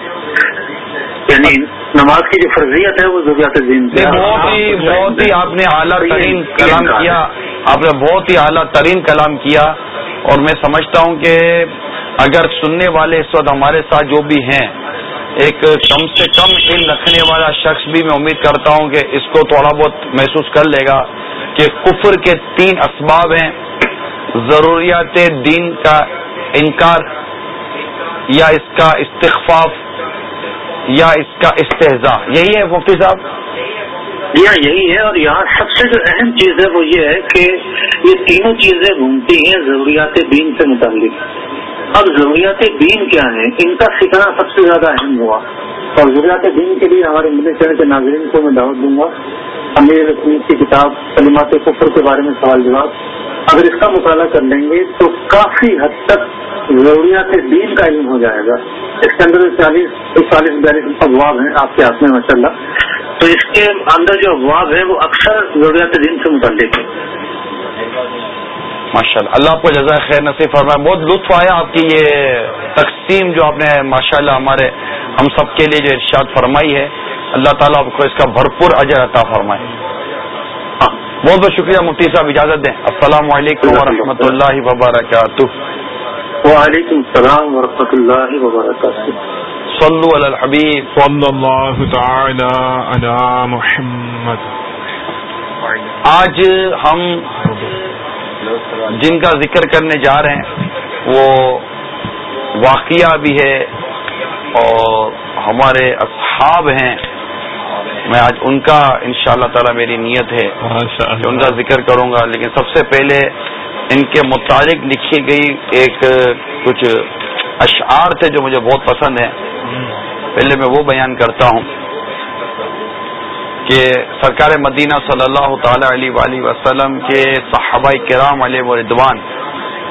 یعنی نماز کی جو فرضیت ہے وہ ضروریات دین سے نہیں، بہت ہی بہت ہی آپ نے اعلیٰ ترین کلام کیا۔ آپ نے بہت ہی اعلیٰ ترین کلام کیا۔ اور میں سمجھتا ہوں کہ اگر سننے والے اس وقت ہمارے ساتھ جو بھی ہیں ایک کم سے کم علم رکھنے والا شخص بھی میں امید کرتا ہوں کہ اس کو تھوڑا بہت محسوس کر لے گا کہ کفر کے تین اسباب ہیں۔ ضروریات دین کا انکار یا اس کا استخفاف یا اس کا استحضا یہی ہے مفتی صاحب؟ یا یہی ہے اور یہاں سب سے جو اہم چیز ہے وہ یہ ہے کہ یہ تینوں چیزیں گھومتی ہیں ضروریات دین سے متعلق۔ اب ضروریات دین کیا ہیں؟ ان کا سکھنا سب سے زیادہ اہم ہوا۔ اور ضروریات دین کے لیے ہمارے ملک چینل کے ناظرین کو میں دعوت دوں گا۔ امیر رسمی کی کتاب کلمات کفر کے بارے میں سوال جواب۔ اگر اس کا مطالعہ کر لیں گے تو کافی حد تک ضروریات دین کا علم ہو جائے گا۔ اس کے اندر چالیس چالیس بیالیس ابواب ہیں آپ کے ہاتھ میں ماشاء اللہ تو اس کے اندر جو ابواب ہے وہ اکثر ضروریات دین سے متعلق ہے ماشاء اللہ اللہ آپ کو جزائے خیر نصیب فرمائے۔ بہت لطف آیا آپ کی یہ تقسیم جو آپ نے ماشاء اللہ ہمارے ہم سب کے لیے جو ارشاد فرمائی ہے۔ اللہ تعالیٰ آپ کو اس کا بھرپور اجر عطا فرمائے۔ بہت بہت شکریہ مفتی صاحب اجازت دیں۔ السلام علیکم ورحمۃ اللہ وبرکاتہ۔ وعلیکم السلام ورحمۃ اللہ وبرکاتہ۔ صلو علی الحبیب۔ صلی اللہ تعالی علی محمد۔ آج ہم جن کا ذکر کرنے جا رہے ہیں وہ واقعہ بھی ہے اور ہمارے اصحاب ہیں۔ میں آج ان کا ان شاء اللہ تعالی میری نیت ہے کہ ان کا ذکر کروں گا لیکن سب سے پہلے ان کے متعلق لکھی گئی ایک کچھ اشعار تھے جو مجھے بہت پسند ہیں۔ پہلے میں وہ بیان کرتا ہوں۔ کہ سرکار مدینہ صلی اللہ تعالی علیہ وآلہ وسلم کے صحابہ کرام علیہ وردوان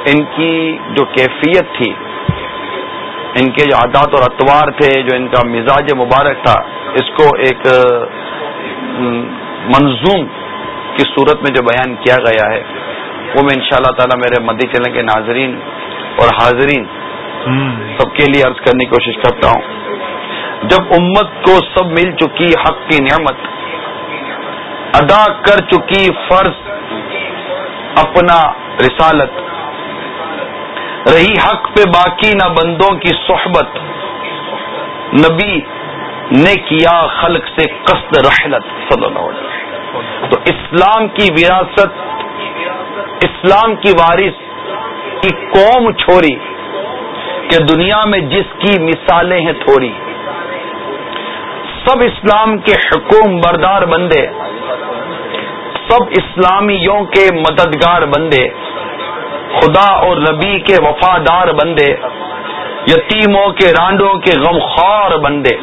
ان کی جو کیفیت تھی ان کے جو عادات اور اتوار تھے جو ان کا مزاج مبارک تھا اس کو ایک منظوم کی صورت میں جو بیان کیا گیا ہے وہ میں انشاءاللہ تعالی میرے مدی چلنے کے ناظرین اور حاضرین سب کے لیے عرض کرنے کی کوشش کرتا ہوں۔ جب امت کو سب مل چکی حق کی نعمت ادا کر چکی فرض اپنا رسالت۔ رہی حق پہ باقی نہ بندوں کی صحبت۔ نبی نے کیا خلق سے قصد رحلت۔ صلی اللہ علیہ وسلم۔ تو اسلام کی وراثت، اسلام کی وارث کی قوم چھوڑی کہ دنیا میں جس کی مثالیں ہیں تھوڑی۔ سب اسلام کے حکوم بردار بندے، سب اسلامیوں کے مددگار بندے، خدا اور نبی کے وفادار بندے، یتیموں کے رانڈوں کے غمخوار بندے،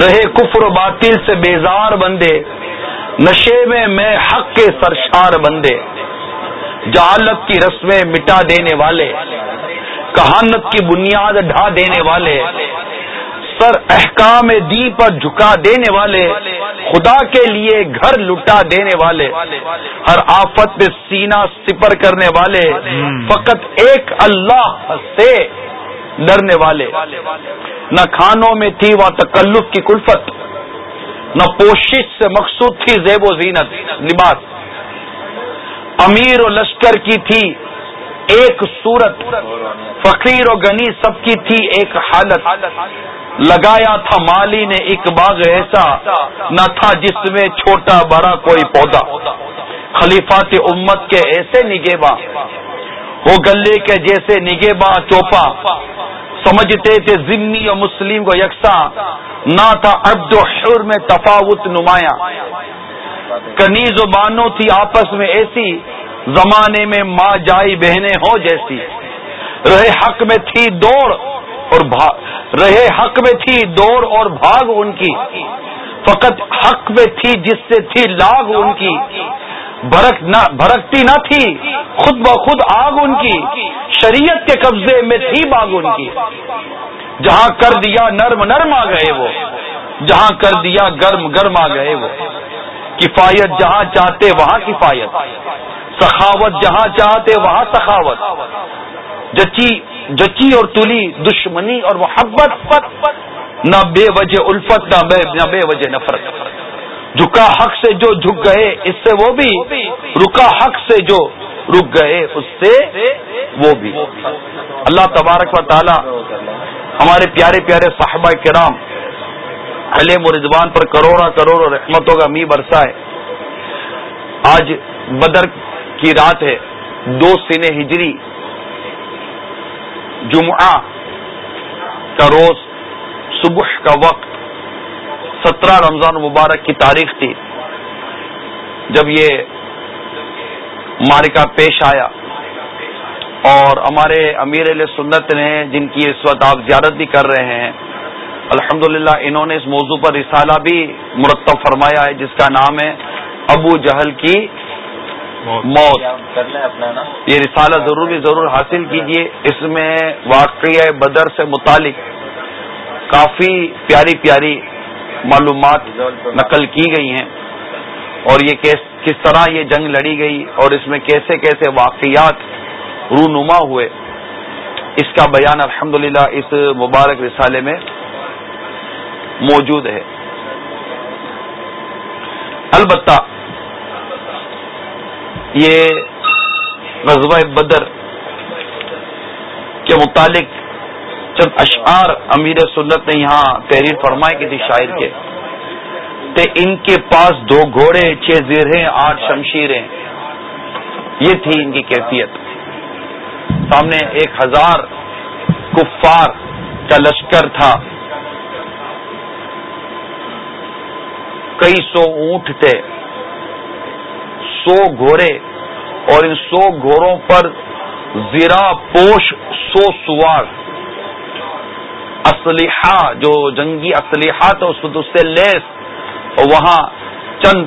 رہے کفر و باطل سے بیزار بندے، نشے میں میں حق کے سرشار بندے، جہالت کی رسمیں مٹا دینے والے، کہانت کی بنیاد ڈھا دینے والے سر احکام دی پر جھکا دینے والے، خدا کے لیے گھر لٹا دینے والے، ہر آفت میں سینہ سپر کرنے والے، فقط ایک اللہ سے ڈرنے والے۔ نہ کھانوں میں تھی وہ تکلف کی کلفت، نہ پوشش سے مقصود تھی زیب و زینت لباس امیر و لشکر کی تھی ایک صورت، فقیر و غنی سب کی تھی ایک حالت۔ لگایا تھا مالی نے ایک باغ ایسا، نہ تھا جس میں چھوٹا بڑا کوئی پودا۔ خلیفات امت کے ایسے نگیبا، وہ گلے کے جیسے نگیبا چوپا۔ سمجھتے تھے ضمنی اور مسلم کو یکساں، نہ تھا عبد و حر میں تفاوت نمایاں۔ کنی زبانوں تھی آپس میں ایسی زمانے میں ماں جائی بہنیں ہو جیسی۔ رہے حق میں تھی دوڑ اور رہے حق میں تھی دوڑ اور بھاگ ان کی۔ فقط حق میں تھی جس سے تھی لاگ ان کی۔ بھرک نہ، بھرکتی نہ تھی، خود بخود آگ ان کی۔ شریعت کے قبضے میں تھی باغ ان کی۔ جہاں کر دیا نرم نرم آ گئے وہ۔ جہاں کر دیا گرم گرم آ گئے وہ۔ کفایت جہاں چاہتے وہاں کفایت۔ سخاوت جہاں چاہتے وہاں سخاوت۔ جچی جچی اور تلی دشمنی اور محبت، نہ بے وجہ الفت، نہ بے نہ بے وجہ نفرت۔ جھکا حق سے جو جھک گئے، اس سے وہ بھی۔ رکا حق سے جو رک گئے، اس سے وہ بھی۔ اللہ تبارک و تعالی ہمارے پیارے پیارے صاحبہ کرام علم و رضوان پر کروڑا کروڑ رحمتوں کا می برسا ہے۔ آج بدر کی رات ہے، دو سن ہجری، جمعہ کا روز، صبح کا وقت، سترہ رمضان مبارک کی تاریخ تھی۔ جب یہ مارکا پیش آیا اور ہمارے امیر علیہ سنت نے جن کی اس وقت آپ زیارت بھی کر رہے ہیں الحمد انہوں نے اس موضوع پر رسالہ بھی مرتب فرمایا ہے، جس کا نام ہے ابو جہل کی موت۔ یہ رسالہ ضرور ضرور حاصل کیجیے۔ اس میں واقعہ بدر سے متعلق کافی پیاری پیاری معلومات نقل کی گئی ہیں۔ اور یہ کس طرح یہ جنگ لڑی گئی اور اس میں کیسے کیسے واقعات رونما ہوئے اس کا بیان الحمد اس مبارک رسالے میں موجود ہے۔ البتہ یہ غزوہ بدر کے متعلق چند اشعار امیر سنت نے یہاں تحریر فرمائے کی تھی شاعر کے۔ تے ان کے پاس دو گھوڑے، چھ زیریں، آٹھ شمشیریں۔ یہ تھی ان کی کیفیت۔ سامنے ایک ہزار کفار کا لشکر تھا۔ کئی سو اونٹ تھے۔ سو گھوڑے اور ان سو گھوڑوں پر زیرا پوش سو سوار۔ اسلحہ، جو جنگی اسلحہ تو اس سے لیس اور وہاں چند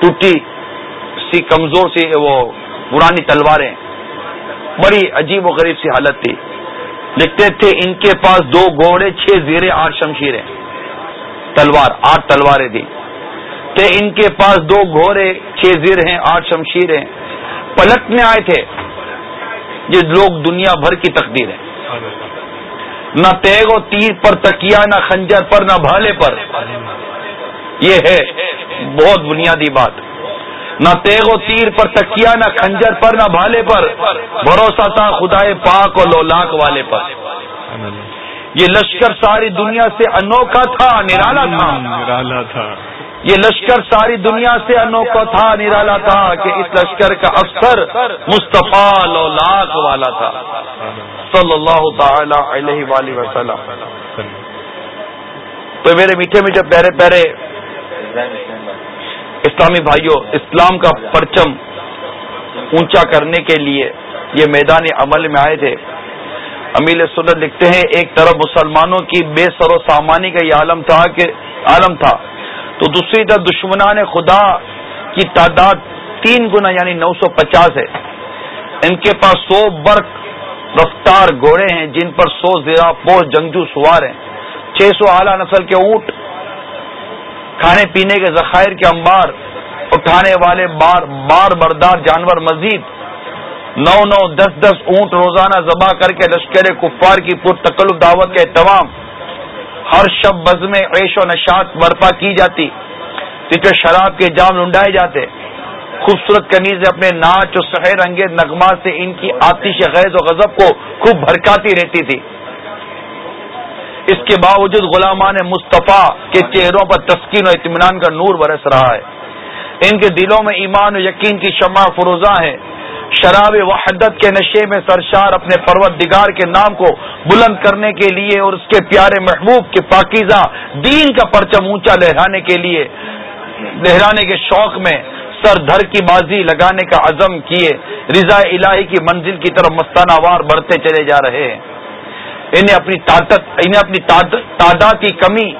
ٹوٹی سی کمزور سی وہ پرانی تلواریں۔ بڑی عجیب و غریب سی حالت تھی۔ لکھتے تھے، ان کے پاس دو گھوڑے، چھ زیرے، آٹھ شمشیریں۔ تلوار، آٹھ تلواریں دی کہ ان کے پاس دو گھوڑے، چھ زیر ہیں، آٹھ شمشیر ہیں۔ پلٹنے آئے تھے۔ یہ لوگ دنیا بھر کی تقدیر ہے نہ تیگ و تیر پر تکیا نہ خنجر پر، نہ بھالے پر۔ یہ ہے بہت بنیادی بات۔ نہ تیگ و تیر پر تکیا نہ خنجر پر، نہ بھالے پر۔ بھروسہ تھا خدا پاک اور لولاک والے پر۔ یہ لشکر ساری دنیا سے انوکھا تھا۔ نرالا تھا۔ یہ لشکر ساری دنیا سے انوکھا تھا، نرالا تھا کہ اس لشکر کا افسر مصطفیٰ لولاک والا تھا۔ صلی اللہ تعالی علیہ وآلہ وسلم۔ تو میرے میٹھے میٹھے پیرے پیرے اسلامی بھائیوں اسلام کا پرچم اونچا کرنے کے لیے یہ میدان عمل میں آئے تھے۔ امیل سنت لکھتے ہیں، ایک طرف مسلمانوں کی بے سر و سامانی کا یہ عالم تھا کہ عالم تھا۔ تو دوسری طرف دشمنان خدا کی تعداد تین گنا یعنی نو سو پچاس ہے۔ ان کے پاس سو برق رفتار گھوڑے ہیں، جن پر سو زیرا پوش جنگجو سوار ہیں۔ چھ سو اعلی نسل کے اونٹ، کھانے پینے کے ذخائر کے انبار، اٹھانے والے بار بار بردار جانور مزید۔ نو نو دس دس اونٹ روزانہ ذبح کر کے لشکر کفار کی پر تکلف دعوت کے اہتمام ہر شب بز میں عیش و نشات برپا کی جاتی پھر شراب کے جام لنڈائے جاتے۔ خوبصورت کنیز اپنے ناچ اور سہر انگیز نغمات سے ان کی آتش غیظ و غضب کو خوب بھرکاتی رہتی تھی۔ اس کے باوجود غلامان مصطفیٰ کے چہروں پر تسکین و اطمینان کا نور برس رہا ہے۔ ان کے دلوں میں ایمان و یقین کی شمع فروزاں ہے شراب وحدت کے نشے میں سرشار اپنے پروردگار کے نام کو بلند کرنے کے لیے اور اس کے پیارے محبوب کے پاکیزہ دین کا پرچم اونچا لہرانے کے لیے، لہرانے کے شوق میں سر دھر کی بازی لگانے کا عزم کیے، رضا الہی کی منزل کی طرف مستانہ وار بڑھتے چلے جا رہے ہیں۔ انہیں اپنی طاقت، انہیں اپنی تعداد کی کمی،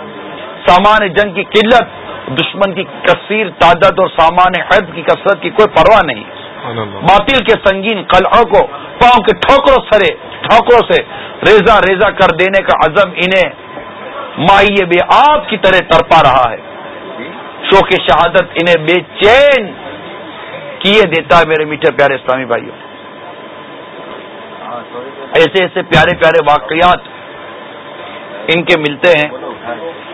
سامان جنگ کی قلت، دشمن کی کثیر تعداد اور سامان حد کی کثرت کی کوئی پرواہ نہیں۔ باطل کے سنگین قلعوں کو پاؤں کے ٹھوکروں سرے، ٹھوکروں سے ریزا ریزا کر دینے کا عزم انہیں مائی بے آپ کی طرح تڑپا رہا ہے۔ شوق شہادت انہیں بے چین کیے دیتا ہے میرے میٹھے پیارے اسلامی بھائیوں۔ ایسے ایسے پیارے پیارے واقعات ان کے ملتے ہیں۔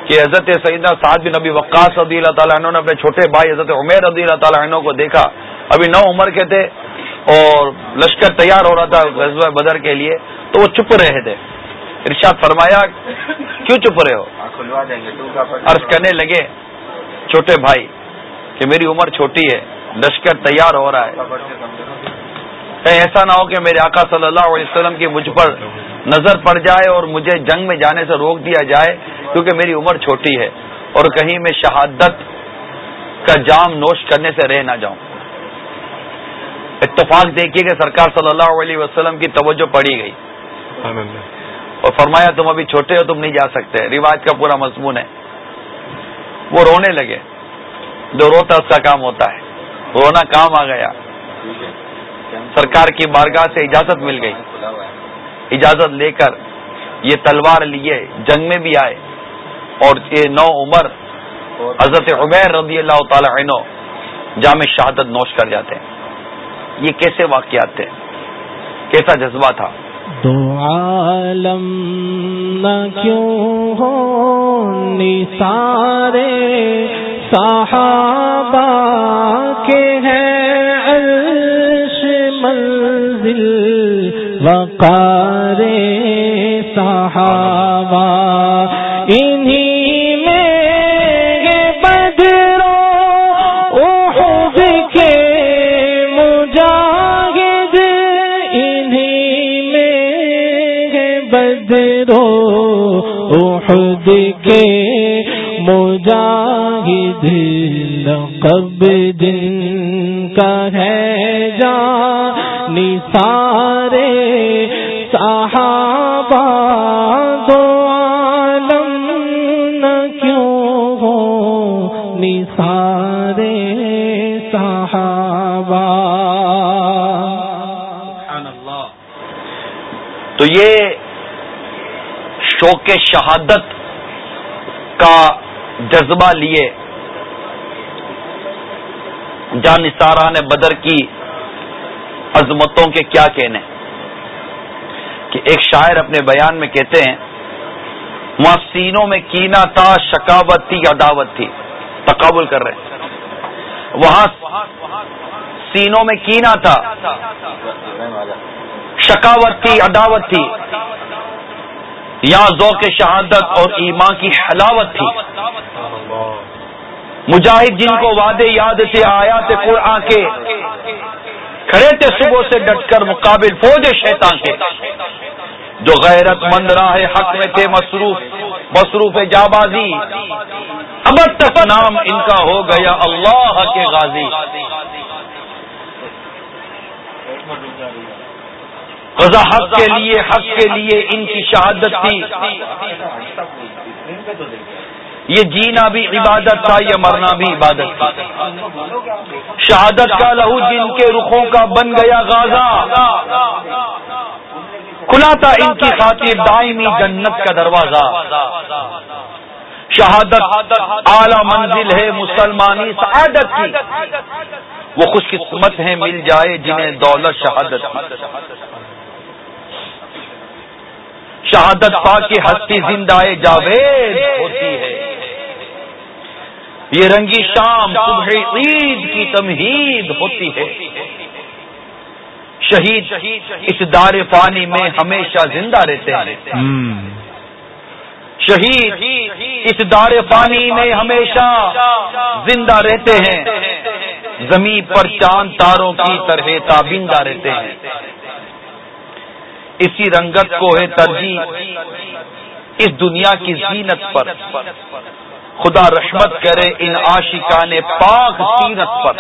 کہ حضرت سیدنا سعد بن نبی وقاص رضی اللہ تعالیٰ عنہ نے اپنے چھوٹے بھائی حضرت عمیر رضی اللہ تعالیٰ عنہ کو دیکھا۔ ابھی نو عمر کے تھے اور لشکر تیار ہو رہا تھا غزوہ بدر کے لیے تو وہ چپ رہے تھے۔ ارشاد فرمایا کیوں چپ رہے ہو؟ عرض کرنے لگے چھوٹے بھائی کہ میری عمر چھوٹی ہے لشکر تیار ہو رہا ہے۔ کہیں ایسا نہ ہو کہ میرے آقا صلی اللہ علیہ وسلم کی مجھ پر نظر پڑ جائے اور مجھے جنگ میں جانے سے روک دیا جائے کیونکہ میری عمر چھوٹی ہے اور کہیں میں شہادت کا جام نوش کرنے سے رہ نہ جاؤں۔ اتفاق دیکھیے کہ سرکار صلی اللہ علیہ وسلم کی توجہ پڑی گئی۔ اور فرمایا تم ابھی چھوٹے ہو تم نہیں جا سکتے۔ رواج کا پورا مضمون ہے۔ وہ رونے لگے۔ جو روتا اس کا کام ہوتا ہے۔ رونا کام آ گیا۔ سرکار کی بارگاہ سے اجازت مل گئی۔ اجازت لے کر یہ تلوار لیے، جنگ میں بھی آئے۔ اور یہ نو عمر حضرت عمیر رضی اللہ تعالی عنہ جامع شہادت نوش کر جاتے ہیں۔ یہ کیسے واقعات تھے؟ کیسا جذبہ تھا؟ دو عالم نہ کیوں ہو؟ نثارے صحابہ کے ہیں۔ وقار صحابہ، انہی میں بدرو کے مجاہد بدرو احد کے لقب دن کا ہے جا نثارے صحابہ دو عالم نہ کیوں ہو؟ نثارے صحابہ۔ تو یہ شوق شہادت کا جذبہ لیے جان نثارہ نے بدر کی عظمتوں کے کیا کہنے؟ کہ ایک شاعر اپنے بیان میں کہتے ہیں وہاں سینوں میں کینا تھا، شکاوت تھی عداوت تھی؟ تقابل کر رہے ہیں۔ وہاں سینوں میں کینا تھا، شکاوت تھی عداوت تھی؟ یہاں ذوق شہادت اور ایمان کی حلاوت تھی؟ مجاہد جن کو وعدے یاد تھے آیا تھے قرآن کے کھڑے تھے صبح سے ڈٹ کر مقابل فوج شیطان کے۔ جو غیرت مند راہ حق میں تھے مصروف مصروف جابازی۔ اب تک نام ان کا ہو گیا اللہ کے غازی۔ قضا حق کے لیے، حق کے لیے ان کی شہادت تھی۔ یہ جینا بھی عبادت تھا یہ مرنا بھی عبادت تھی شہادت کا لہو جن کے رخوں کا بن گیا غازہ۔ کھلا تھا ان کی خاطر دائمی جنت کا دروازہ۔ شہادت اعلی منزل ہے مسلمانی سعادت کی۔ وہ خوش قسمت ہے مل جائے جنہیں دولت، شہادت۔ شہادت پا کے ہستی زندہ جاوید ہوتی ہے۔ یہ رنگی شام صبح عید کی تمہید ہوتی ہے۔ شہید اس دار فانی میں ہمیشہ زندہ رہتے ہیں۔ شہید اس دار فانی میں ہمیشہ زندہ رہتے ہیں۔ زمین پر چاند تاروں کی طرح تابندہ رہتے ہیں۔ اسی رنگت کو ہے ترجیح۔ اس دنیا کی زینت پر۔ خدا رحمت کرے ان عاشقان پاک سیرت پر۔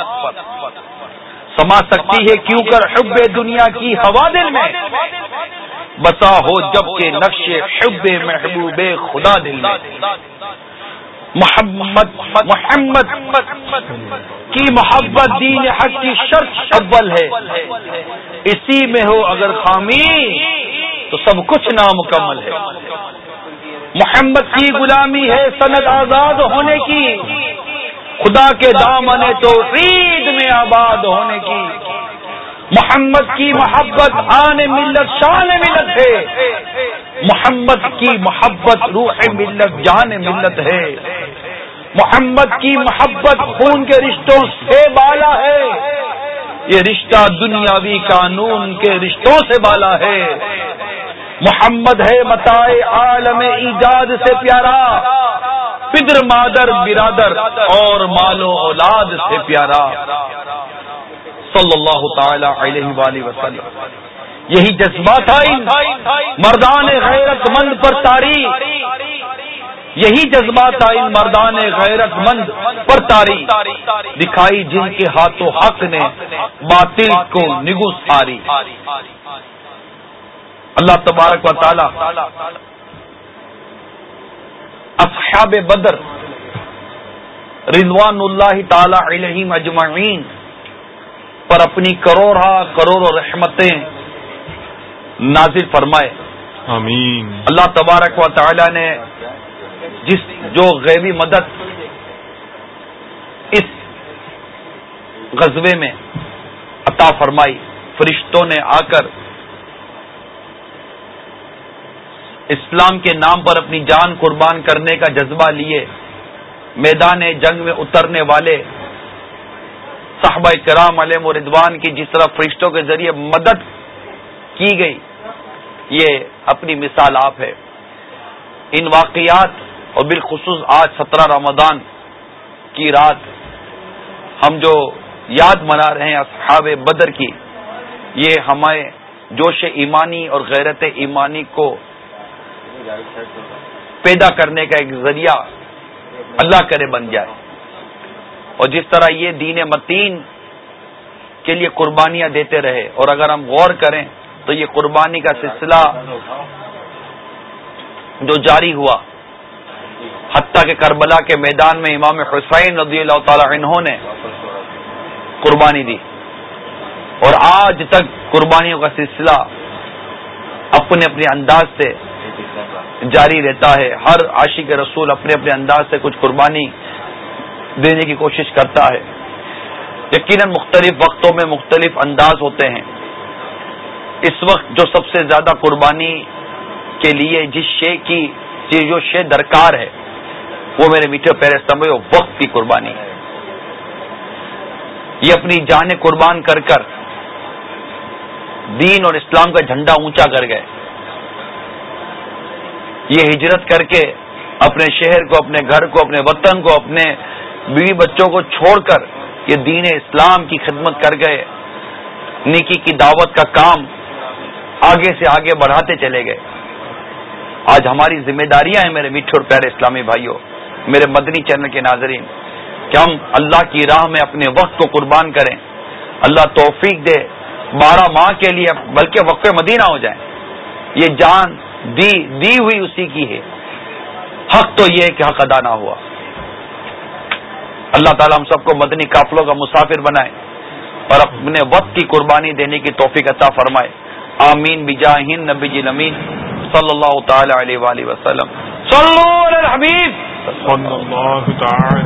سما سکتی ہے کیوں کر حب دنیا کی ہوا دل میں۔ بسا ہو جب کے نقش حب محبوب خدا دل میں۔ محمد محمد، کی محبت دین حق کی شرط اول ہے۔ اسی میں ہو اگر خامی، تو سب کچھ نامکمل ہے۔ محمد کی غلامی ہے سند آزاد ہونے کی۔ خدا کے دامن تو عید میں آباد ہونے کی۔ محمد کی محبت آن ملت، شان ملت ہے۔ محمد کی محبت روح ملت، جان ملت ہے۔ محمد کی محبت خون کے رشتوں سے بالا ہے۔ یہ رشتہ دنیاوی قانون کے رشتوں سے بالا ہے۔ محمد ہے متائے عالم ایجاد سے پیارا۔ پدر مادر برادر اور مالو اولاد سے پیارا۔ صلی اللہ تعالی علیہ وآلہ وسلم۔ یہی جذبات مردان غیرت مند پر تاری۔ یہی جذبات آئی مردان غیرت مند پر تاری۔ دکھائی جن کے ہاتھوں حق نے باطل کو نگو ساری۔ اللہ تبارک و تعالی اصحاب بدر رضوان اللہ تعالی علیہ مجمعین پر اپنی کروڑا کروڑ رحمتیں نازل فرمائے۔ آمین۔ اللہ تبارک و تعالی نے جس جو غیبی مدد اس غزبے میں عطا فرمائی، فرشتوں نے آ کر اسلام کے نام پر اپنی جان قربان کرنے کا جذبہ لیے، میدان جنگ میں اترنے والے صحابہ کرام علیہ مردوان کی جس طرح فرشتوں کے ذریعے مدد کی گئی، یہ اپنی مثال آپ ہے۔ ان واقعات اور بالخصوص آج سترہ رمضان کی رات ہم جو یاد منا رہے ہیں اصحاب بدر کی، یہ ہمیں جوش ایمانی اور غیرت ایمانی کو پیدا کرنے کا ایک ذریعہ اللہ کرے بن جائے۔ اور جس طرح یہ دین متین کے لیے قربانیاں دیتے رہے، اور اگر ہم غور کریں تو یہ قربانی کا سلسلہ جو جاری ہوا حتیٰ کہ کربلا کے میدان میں امام حسین رضی اللہ تعالی عنہ نے قربانی دی۔ اور آج تک قربانیوں کا سلسلہ اپنے اپنے انداز سے جاری رہتا ہے۔ ہر عاشق رسول اپنے اپنے انداز سے کچھ قربانی دینے کی کوشش کرتا ہے۔ یقیناً مختلف وقتوں میں مختلف انداز ہوتے ہیں۔ اس وقت جو سب سے زیادہ قربانی کے لیے جس شے کی، جو شے درکار ہے وہ میرے میٹھے پیرے سمجھو وقت کی قربانی۔ ہے یہ اپنی جانیں قربان کر کر دین اور اسلام کا جھنڈا اونچا کر گئے۔ یہ ہجرت کر کے اپنے شہر کو، اپنے گھر کو، اپنے وطن کو، اپنے بیوی بچوں کو چھوڑ کر یہ دین اسلام کی خدمت کر گئے۔ نیکی کی دعوت کا کام آگے سے آگے بڑھاتے چلے گئے۔ آج ہماری ذمہ داریاں ہیں میرے میٹھے اور پیارے اسلامی بھائیوں۔ میرے مدنی چینل کے ناظرین، کہ ہم اللہ کی راہ میں اپنے وقت کو قربان کریں۔ اللہ توفیق دے۔ بارہ ماہ کے لیے بلکہ وقف مدینہ ہو جائیں۔ یہ جان دی دی ہوئی اسی کی ہے۔ حق تو یہ کہ حق ادا نہ ہوا۔ اللہ تعالیٰ ہم سب کو مدنی قافلوں کا مسافر بنائے اور اپنے وقت کی قربانی دینے کی توفیق عطا فرمائے۔ آمین۔ بجاہین نبی جی نمین صلی اللہ تعالی علیہ وآلہ وسلم۔ صلو علی الحبیب صلی اللہ تعالی